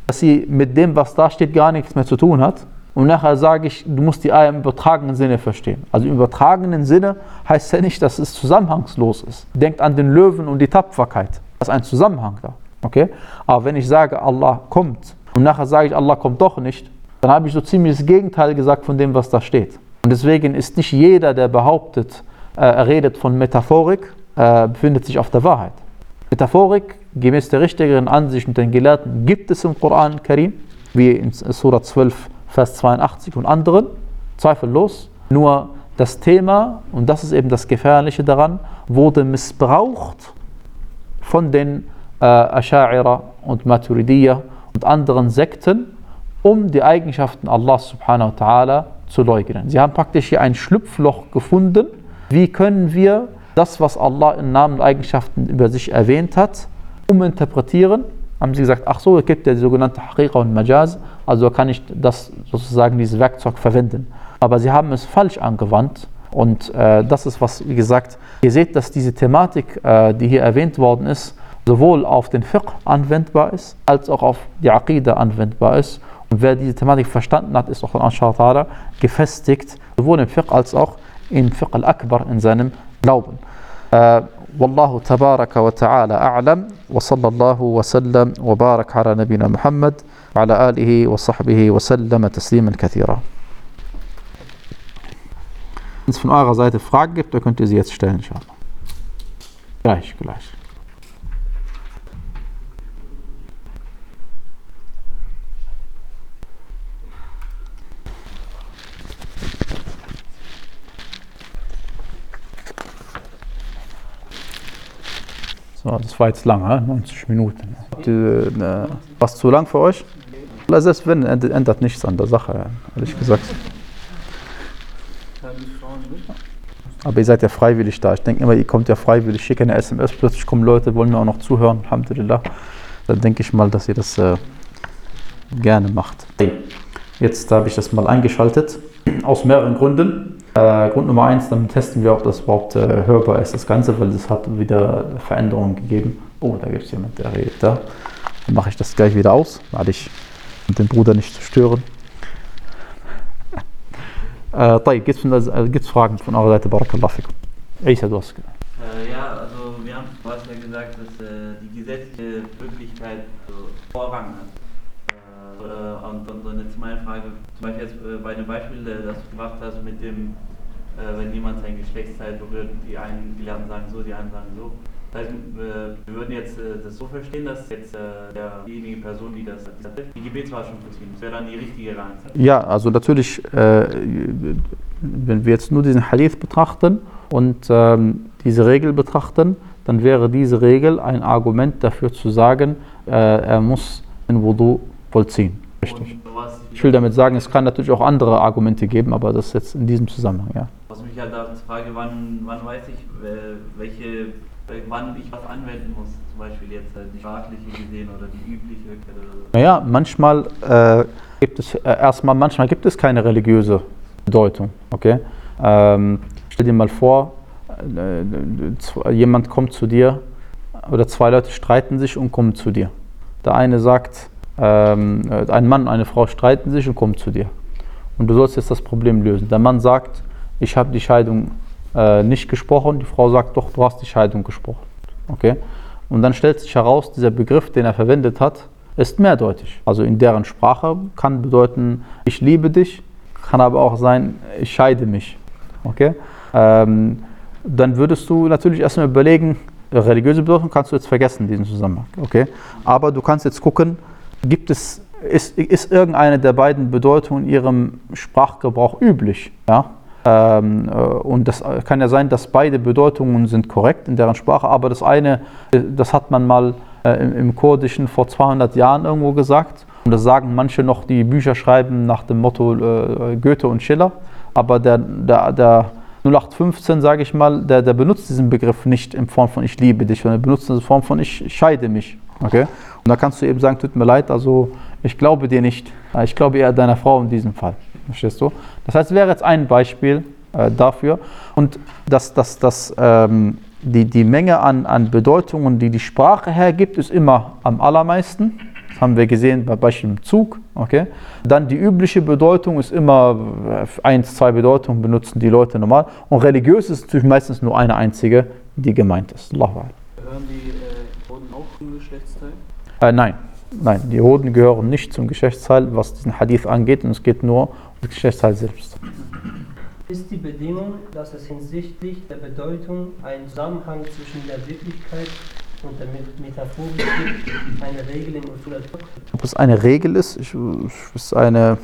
dass sie mit dem, was da steht, gar nichts mehr zu tun hat. Und nachher sage ich, du musst die Eier im übertragenen Sinne verstehen. Also im übertragenen Sinne heißt ja nicht, dass es zusammenhangslos ist. Denkt an den Löwen und die Tapferkeit. Da ist ein Zusammenhang da. Okay? Aber wenn ich sage, Allah kommt und nachher sage ich, Allah kommt doch nicht, dann habe ich so ziemlich das Gegenteil gesagt von dem, was da steht. Und deswegen ist nicht jeder, der behauptet, äh, er redet von Metaphorik, äh, befindet sich auf der Wahrheit. Metaphorik, gemäß der richtigeren Ansicht und den Gelehrten, gibt es im Koran Karim, wie in Surah 12, Vers 82 und anderen, zweifellos. Nur das Thema, und das ist eben das Gefährliche daran, wurde missbraucht von den äh, Asha'ira und Maturidiyya und anderen Sekten, um die Eigenschaften Allah subhanahu wa ta'ala zu leugnen. Sie haben praktisch hier ein Schlupfloch gefunden. Wie können wir das, was Allah in Namen und Eigenschaften über sich erwähnt hat, uminterpretieren? Haben sie gesagt, ach so, es gibt ja die sogenannte Haqiqa und Majaz, also kann ich das sozusagen dieses Werkzeug verwenden. Aber sie haben es falsch angewandt und äh, das ist was, wie gesagt, ihr seht, dass diese Thematik, äh, die hier erwähnt worden ist, sowohl auf den Fiqh anwendbar ist, als auch auf die Aqidah anwendbar ist. Wer diese Thematik verstanden hat, ist auch in Ta'ala gefestigt, sowohl im Fiqh als auch im Fiqh al-Akbar, in seinem Glauben. Äh, والله تبارك وتعالى أعلم وصلى الله وسلم وبارك على نبينا محمد وعلى آله وصحبه وسلم تسليما كثيرا Wenn es von eurer Seite Fragen gibt, dann könnt ihr sie jetzt stellen, inshallah. Gleich, gleich. So, das war jetzt lang, 90 Minuten. Äh, was zu lang für euch? Selbst wenn, ändert nichts an der Sache, ehrlich gesagt. Aber ihr seid ja freiwillig da. Ich denke immer, ihr kommt ja freiwillig. Ich schicke eine SMS, plötzlich kommen Leute, wollen mir auch noch zuhören. Alhamdulillah. Dann denke ich mal, dass ihr das äh, gerne macht. Jetzt habe ich das mal eingeschaltet. Aus mehreren Gründen. Äh, Grund Nummer eins, dann testen wir, ob das überhaupt äh, hörbar ist, das Ganze, weil es hat wieder Veränderungen gegeben. Oh, da gibt es jemand, der redet da. Dann mache ich das gleich wieder aus, weil ich um den Bruder nicht zu stören. Äh, gibt es äh, Fragen von eurer Seite? Barakallah. Isa, du hast äh, Ja, also wir haben, ja gesagt, dass äh, die gesetzliche also Vorrang hat. Äh, und, und, jetzt meine Frage, zum Beispiel jetzt äh, bei dem Beispiel, äh, das du gebracht hast mit dem, wenn jemand sein Geschlechtsteil berührt, die einen Gelehrten sagen so, die anderen sagen so. Das heißt, wir würden jetzt das so verstehen, dass jetzt diejenige Person, die das die Gebetswaschung vollziehen, das wäre dann die richtige Rangzahl. Ja, also natürlich, äh, wenn wir jetzt nur diesen Hadith betrachten und ähm, diese Regel betrachten, dann wäre diese Regel ein Argument dafür zu sagen, äh, er muss den Wudu vollziehen. Richtig. Ich will damit sagen, es kann natürlich auch andere Argumente geben, aber das jetzt in diesem Zusammenhang, ja. Was mich halt da frage, wann, wann weiß ich, welche, wann ich was anwenden muss, zum Beispiel jetzt die sprachliche gesehen oder die übliche. Naja, manchmal äh, gibt es äh, erstmal, manchmal gibt es keine religiöse Bedeutung, okay? Ähm, stell dir mal vor, äh, jemand kommt zu dir oder zwei Leute streiten sich und kommen zu dir. Der eine sagt, ähm, ein Mann und eine Frau streiten sich und kommen zu dir. Und du sollst jetzt das Problem lösen. Der Mann sagt, ich habe die Scheidung äh, nicht gesprochen. Die Frau sagt, doch, du hast die Scheidung gesprochen. Okay? Und dann stellt sich heraus, dieser Begriff, den er verwendet hat, ist mehrdeutig. Also in deren Sprache kann bedeuten, ich liebe dich, kann aber auch sein, ich scheide mich. Okay? Ähm, dann würdest du natürlich erstmal überlegen, religiöse Bedeutung kannst du jetzt vergessen in diesem Zusammenhang. Okay? Aber du kannst jetzt gucken, gibt es, ist, ist irgendeine der beiden Bedeutungen in ihrem Sprachgebrauch üblich? Ja? Ähm, äh, und das kann ja sein, dass beide Bedeutungen sind korrekt in deren Sprache, aber das eine, äh, das hat man mal äh, im, im Kurdischen vor 200 Jahren irgendwo gesagt. Und das sagen manche noch, die Bücher schreiben nach dem Motto äh, Goethe und Schiller. Aber der, der, der 0815, sage ich mal, der, der benutzt diesen Begriff nicht in Form von ich liebe dich, sondern er benutzt in Form von ich scheide mich. Okay? Und da kannst du eben sagen, tut mir leid, also ich glaube dir nicht. Ich glaube eher deiner Frau in diesem Fall. Verstehst du? Das heißt, wäre jetzt ein Beispiel äh, dafür. Und das, das, das, ähm, die, die Menge an, an Bedeutungen, die die Sprache hergibt, ist immer am allermeisten. Das haben wir gesehen bei Beispiel im Zug. Okay? Dann die übliche Bedeutung ist immer äh, eins, zwei Bedeutungen benutzen die Leute normal. Und religiös ist natürlich meistens nur eine einzige, die gemeint ist. Gehören die äh, Hoden auch zum Geschlechtsteil? Äh, nein. Nein, die Hoden gehören nicht zum Geschlechtsteil, was diesen Hadith angeht, und es geht nur um das Geschlechtsteil selbst. Ist die Bedingung, dass es hinsichtlich der Bedeutung einen Zusammenhang zwischen der Wirklichkeit und der Metaphorik gibt, eine Regel im Usul? Ob es eine Regel ist, ich, ist eine,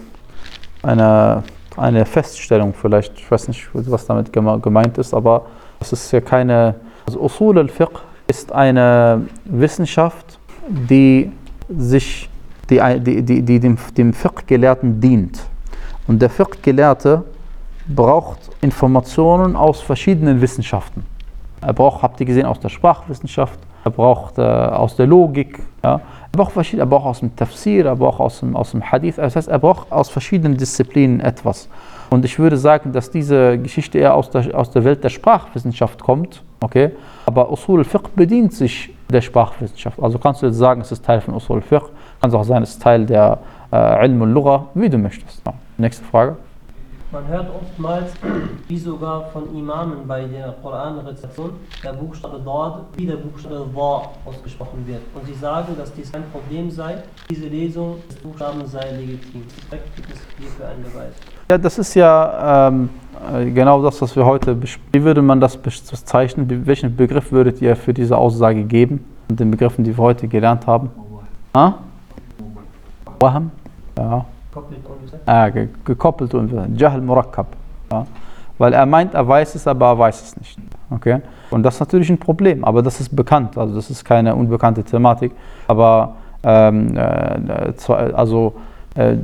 eine, eine Feststellung vielleicht. Ich weiß nicht, was damit gemeint ist, aber es ist ja keine. Also Usul al-Fiqh ist eine Wissenschaft, die sich die, die, die, die dem, Fiqh-Gelehrten dient. Und der Fiqh-Gelehrte braucht Informationen aus verschiedenen Wissenschaften. Er braucht, habt ihr gesehen, aus der Sprachwissenschaft, er braucht äh, aus der Logik, ja. er, braucht verschiedene, er braucht aus dem Tafsir, er braucht aus dem, aus dem Hadith. Das heißt, er braucht aus verschiedenen Disziplinen etwas. Und ich würde sagen, dass diese Geschichte eher aus der, aus der Welt der Sprachwissenschaft kommt. Okay? Aber Usul al-Fiqh bedient sich der Sprachwissenschaft. Also kannst du jetzt sagen, es ist Teil von Usul al-Fiqh, kann es auch sein, es ist Teil der äh, Ilm al-Lugha, wie du möchtest. Ja. Nächste Frage. Man hört oftmals, wie sogar von Imamen bei der Koran-Rezitation, der Buchstabe Dad wie der Buchstabe Wa ausgesprochen wird. Und sie sagen, dass dies kein Problem sei, diese Lesung des Buchstaben sei legitim. Gibt es hierfür einen Beweis? Ja, das ist ja ähm, äh, genau das, was wir heute besprechen. Wie würde man das bezeichnen? Welchen Begriff würdet ihr für diese Aussage geben? Und den Begriffen, die wir heute gelernt haben? Ah? Waham? Ja. Ah, gekoppelt und Jahl Murakkab. Ja. Weil er meint, er weiß es, aber er weiß es nicht. Okay? Und das ist natürlich ein Problem, aber das ist bekannt. Also das ist keine unbekannte Thematik. Aber ähm, äh, also äh,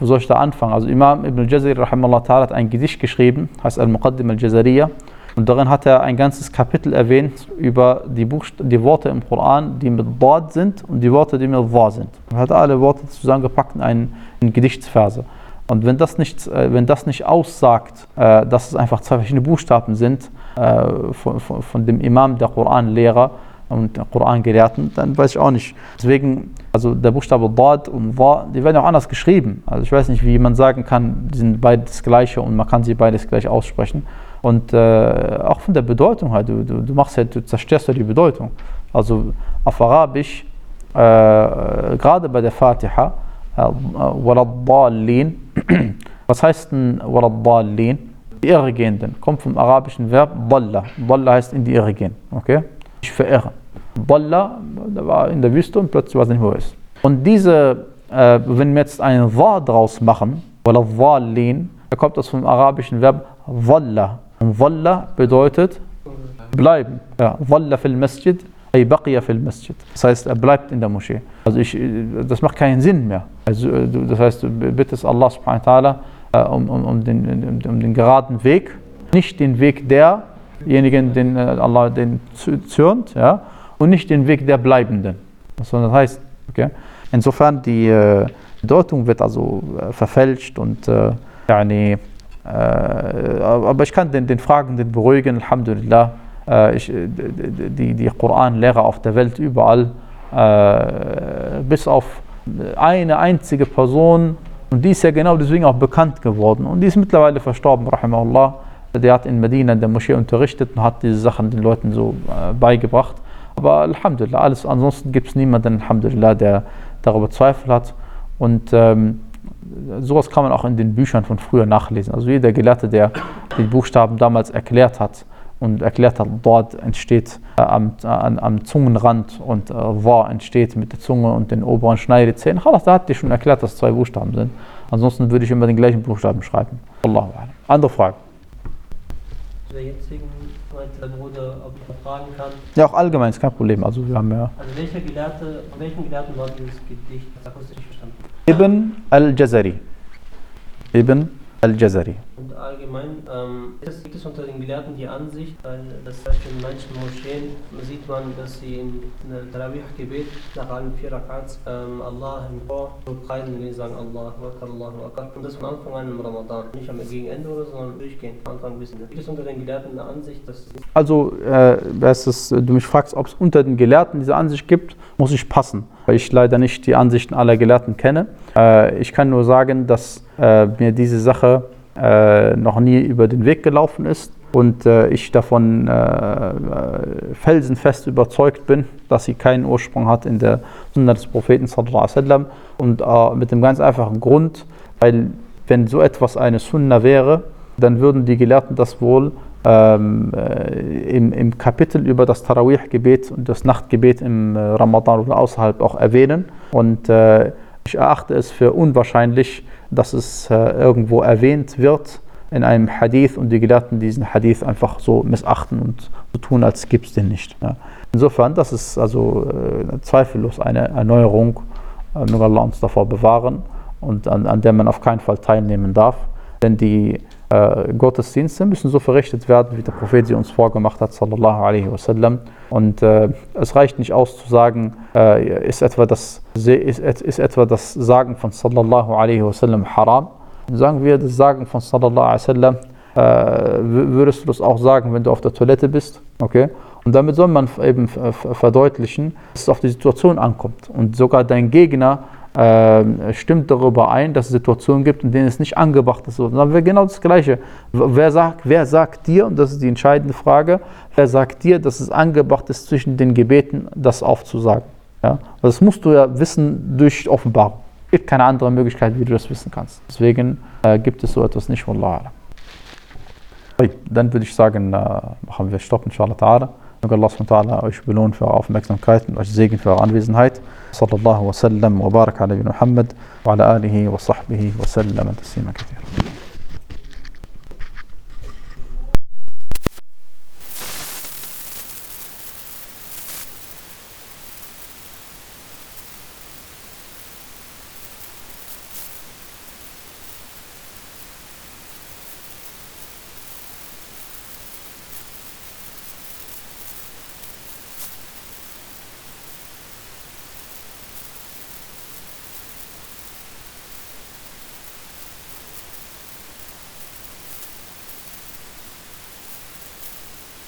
wo soll ich da anfangen? Also Imam Ibn al-Jazari hat ein Gedicht geschrieben, heißt Al-Muqaddim al-Jazariya. Und darin hat er ein ganzes Kapitel erwähnt über die, Buchst die Worte im Koran, die mit Dad sind und die Worte, die mit Wa sind. Er hat alle Worte zusammengepackt in einen, in Gedichtsverse. Und wenn das nicht, äh, wenn das nicht aussagt, äh, dass es einfach zwei verschiedene Buchstaben sind äh, von, von, von dem Imam, der Koranlehrer und der Koran-Gelehrten, dann weiß ich auch nicht. Deswegen, also der Buchstabe Dad und Wa, die werden auch anders geschrieben. Also ich weiß nicht, wie man sagen kann, die sind beides gleiche und man kann sie beides gleich aussprechen. Und äh, auch von der Bedeutung halt, du, du, du machst ja, du zerstörst ja die Bedeutung. Also auf Arabisch, äh, gerade bei der Fatiha, äh, Waladdallin, was heißt denn Waladdallin? Die Irregehenden, kommt vom arabischen Verb Dalla. Dalla heißt in die Irre gehen, okay? Ich verirre. Dalla, da war in der Wüste und plötzlich weiß nicht, wo er ist. Und diese, äh, wenn wir jetzt ein Wa draus machen, Waladdallin, da kommt das vom arabischen Verb Walla. Und Walla bedeutet bleiben. Ja, Walla fil Masjid, ay baqiya fil Masjid. Das heißt, er bleibt in der Moschee. Also ich, das macht keinen Sinn mehr. Also, das heißt, du bittest Allah subhanahu wa ta'ala äh, um, um, um, den, um den geraden Weg, nicht den Weg derjenigen, den äh, Allah den zürnt, ja, und nicht den Weg der Bleibenden. Sondern das heißt, okay, insofern die äh, Bedeutung wird also äh, verfälscht und äh, yani, äh, aber ich kann den, den Fragenden beruhigen, Alhamdulillah. Äh, ich, die, die Koranlehrer auf der Welt überall, bis auf eine einzige Person, und die ist ja genau deswegen auch bekannt geworden, und die ist mittlerweile verstorben, rahimahullah, der hat in Medina in der Moschee unterrichtet und hat diese Sachen den Leuten so äh, beigebracht. Aber Alhamdulillah, alles ansonsten gibt es niemanden, Alhamdulillah, der darüber Zweifel hat. Und ähm, sowas kann man auch in den Büchern von früher nachlesen. Also jeder Gelehrte, der die Buchstaben damals erklärt hat und erklärt hat, dort entsteht äh, am, an, am Zungenrand und äh, war entsteht mit der Zunge und den oberen Schneidezähnen. Da hat dir schon erklärt, dass zwei Buchstaben sind. Ansonsten würde ich immer den gleichen Buchstaben schreiben. Allahu. Andere Frage. Der jetzigen Bruder, ob ich fragen kann. Ja, auch allgemein ist kein Problem. Also wir haben ja Also welcher Gelehrte, von welchem Gelehrten war dieses Gedicht? Das habe ich nicht verstanden. Ibn al-Jazari. Ibn al-Jazari. Und allgemein ähm, es, gibt es unter den Gelehrten die Ansicht, weil das heißt in manchen Moscheen sieht man, dass sie im Tarawih-Gebet nach allen vier Rakats ähm, Allah im Chor so preisen, wenn sie sagen Allah Akbar, Allahu Akbar. Und das von Anfang an im Ramadan. Nicht am Gegenende oder so, sondern durchgehend. Von Anfang bis Ende. Gibt es unter den Gelehrten eine Ansicht, dass Also, äh, es ist, du mich fragst, ob es unter den Gelehrten diese Ansicht gibt, muss ich passen, weil ich leider nicht die Ansichten aller Gelehrten kenne. Äh, ich kann nur sagen, dass äh, mir diese Sache äh, noch nie über den Weg gelaufen ist und äh, ich davon äh, felsenfest überzeugt bin, dass sie keinen Ursprung hat in der Sunna des Propheten wasallam und mit dem ganz einfachen Grund, weil wenn so etwas eine Sunna wäre, dann würden die Gelehrten das wohl ähm, äh, im, im Kapitel über das Tarawih-Gebet und das Nachtgebet im Ramadan oder außerhalb auch erwähnen. Und äh, ich erachte es für unwahrscheinlich, dass es äh, irgendwo erwähnt wird in einem Hadith und die Gelehrten diesen Hadith einfach so missachten und so tun, als gibt es den nicht. Insofern, das ist also äh, zweifellos eine Erneuerung, äh, möge Allah uns davor bewahren und an, an der man auf keinen Fall teilnehmen darf. Denn die Gottesdienste müssen so verrichtet werden, wie der Prophet sie uns vorgemacht hat, sallallahu alaihi wasallam. Und äh, es reicht nicht aus zu sagen, äh, ist, etwa das, ist, ist etwa das Sagen von sallallahu alaihi wasallam haram. Sagen wir das Sagen von sallallahu alaihi wasallam, äh, würdest du das auch sagen, wenn du auf der Toilette bist? Okay? Und damit soll man eben verdeutlichen, dass es auf die Situation ankommt. Und sogar dein Gegner äh, stimmt darüber ein, dass es Situationen gibt, in denen es nicht angebracht ist. Dann haben wir genau das Gleiche. Wer sagt, wer sagt dir, und das ist die entscheidende Frage, wer sagt dir, dass es angebracht ist, zwischen den Gebeten das aufzusagen? Ja? Das musst du ja wissen durch Offenbarung. Es gibt keine andere Möglichkeit, wie du das wissen kannst. Deswegen äh, gibt es so etwas nicht, Wallah. Dann würde ich sagen, äh, machen wir Stopp, inshallah ta'ala. Möge Allah subhanahu euch belohnen für eure Aufmerksamkeit und euch segnen für eure Anwesenheit. Sallallahu wa sallam wa barak ala Muhammad wa ala alihi wa sahbihi wa sallam taslima kathira.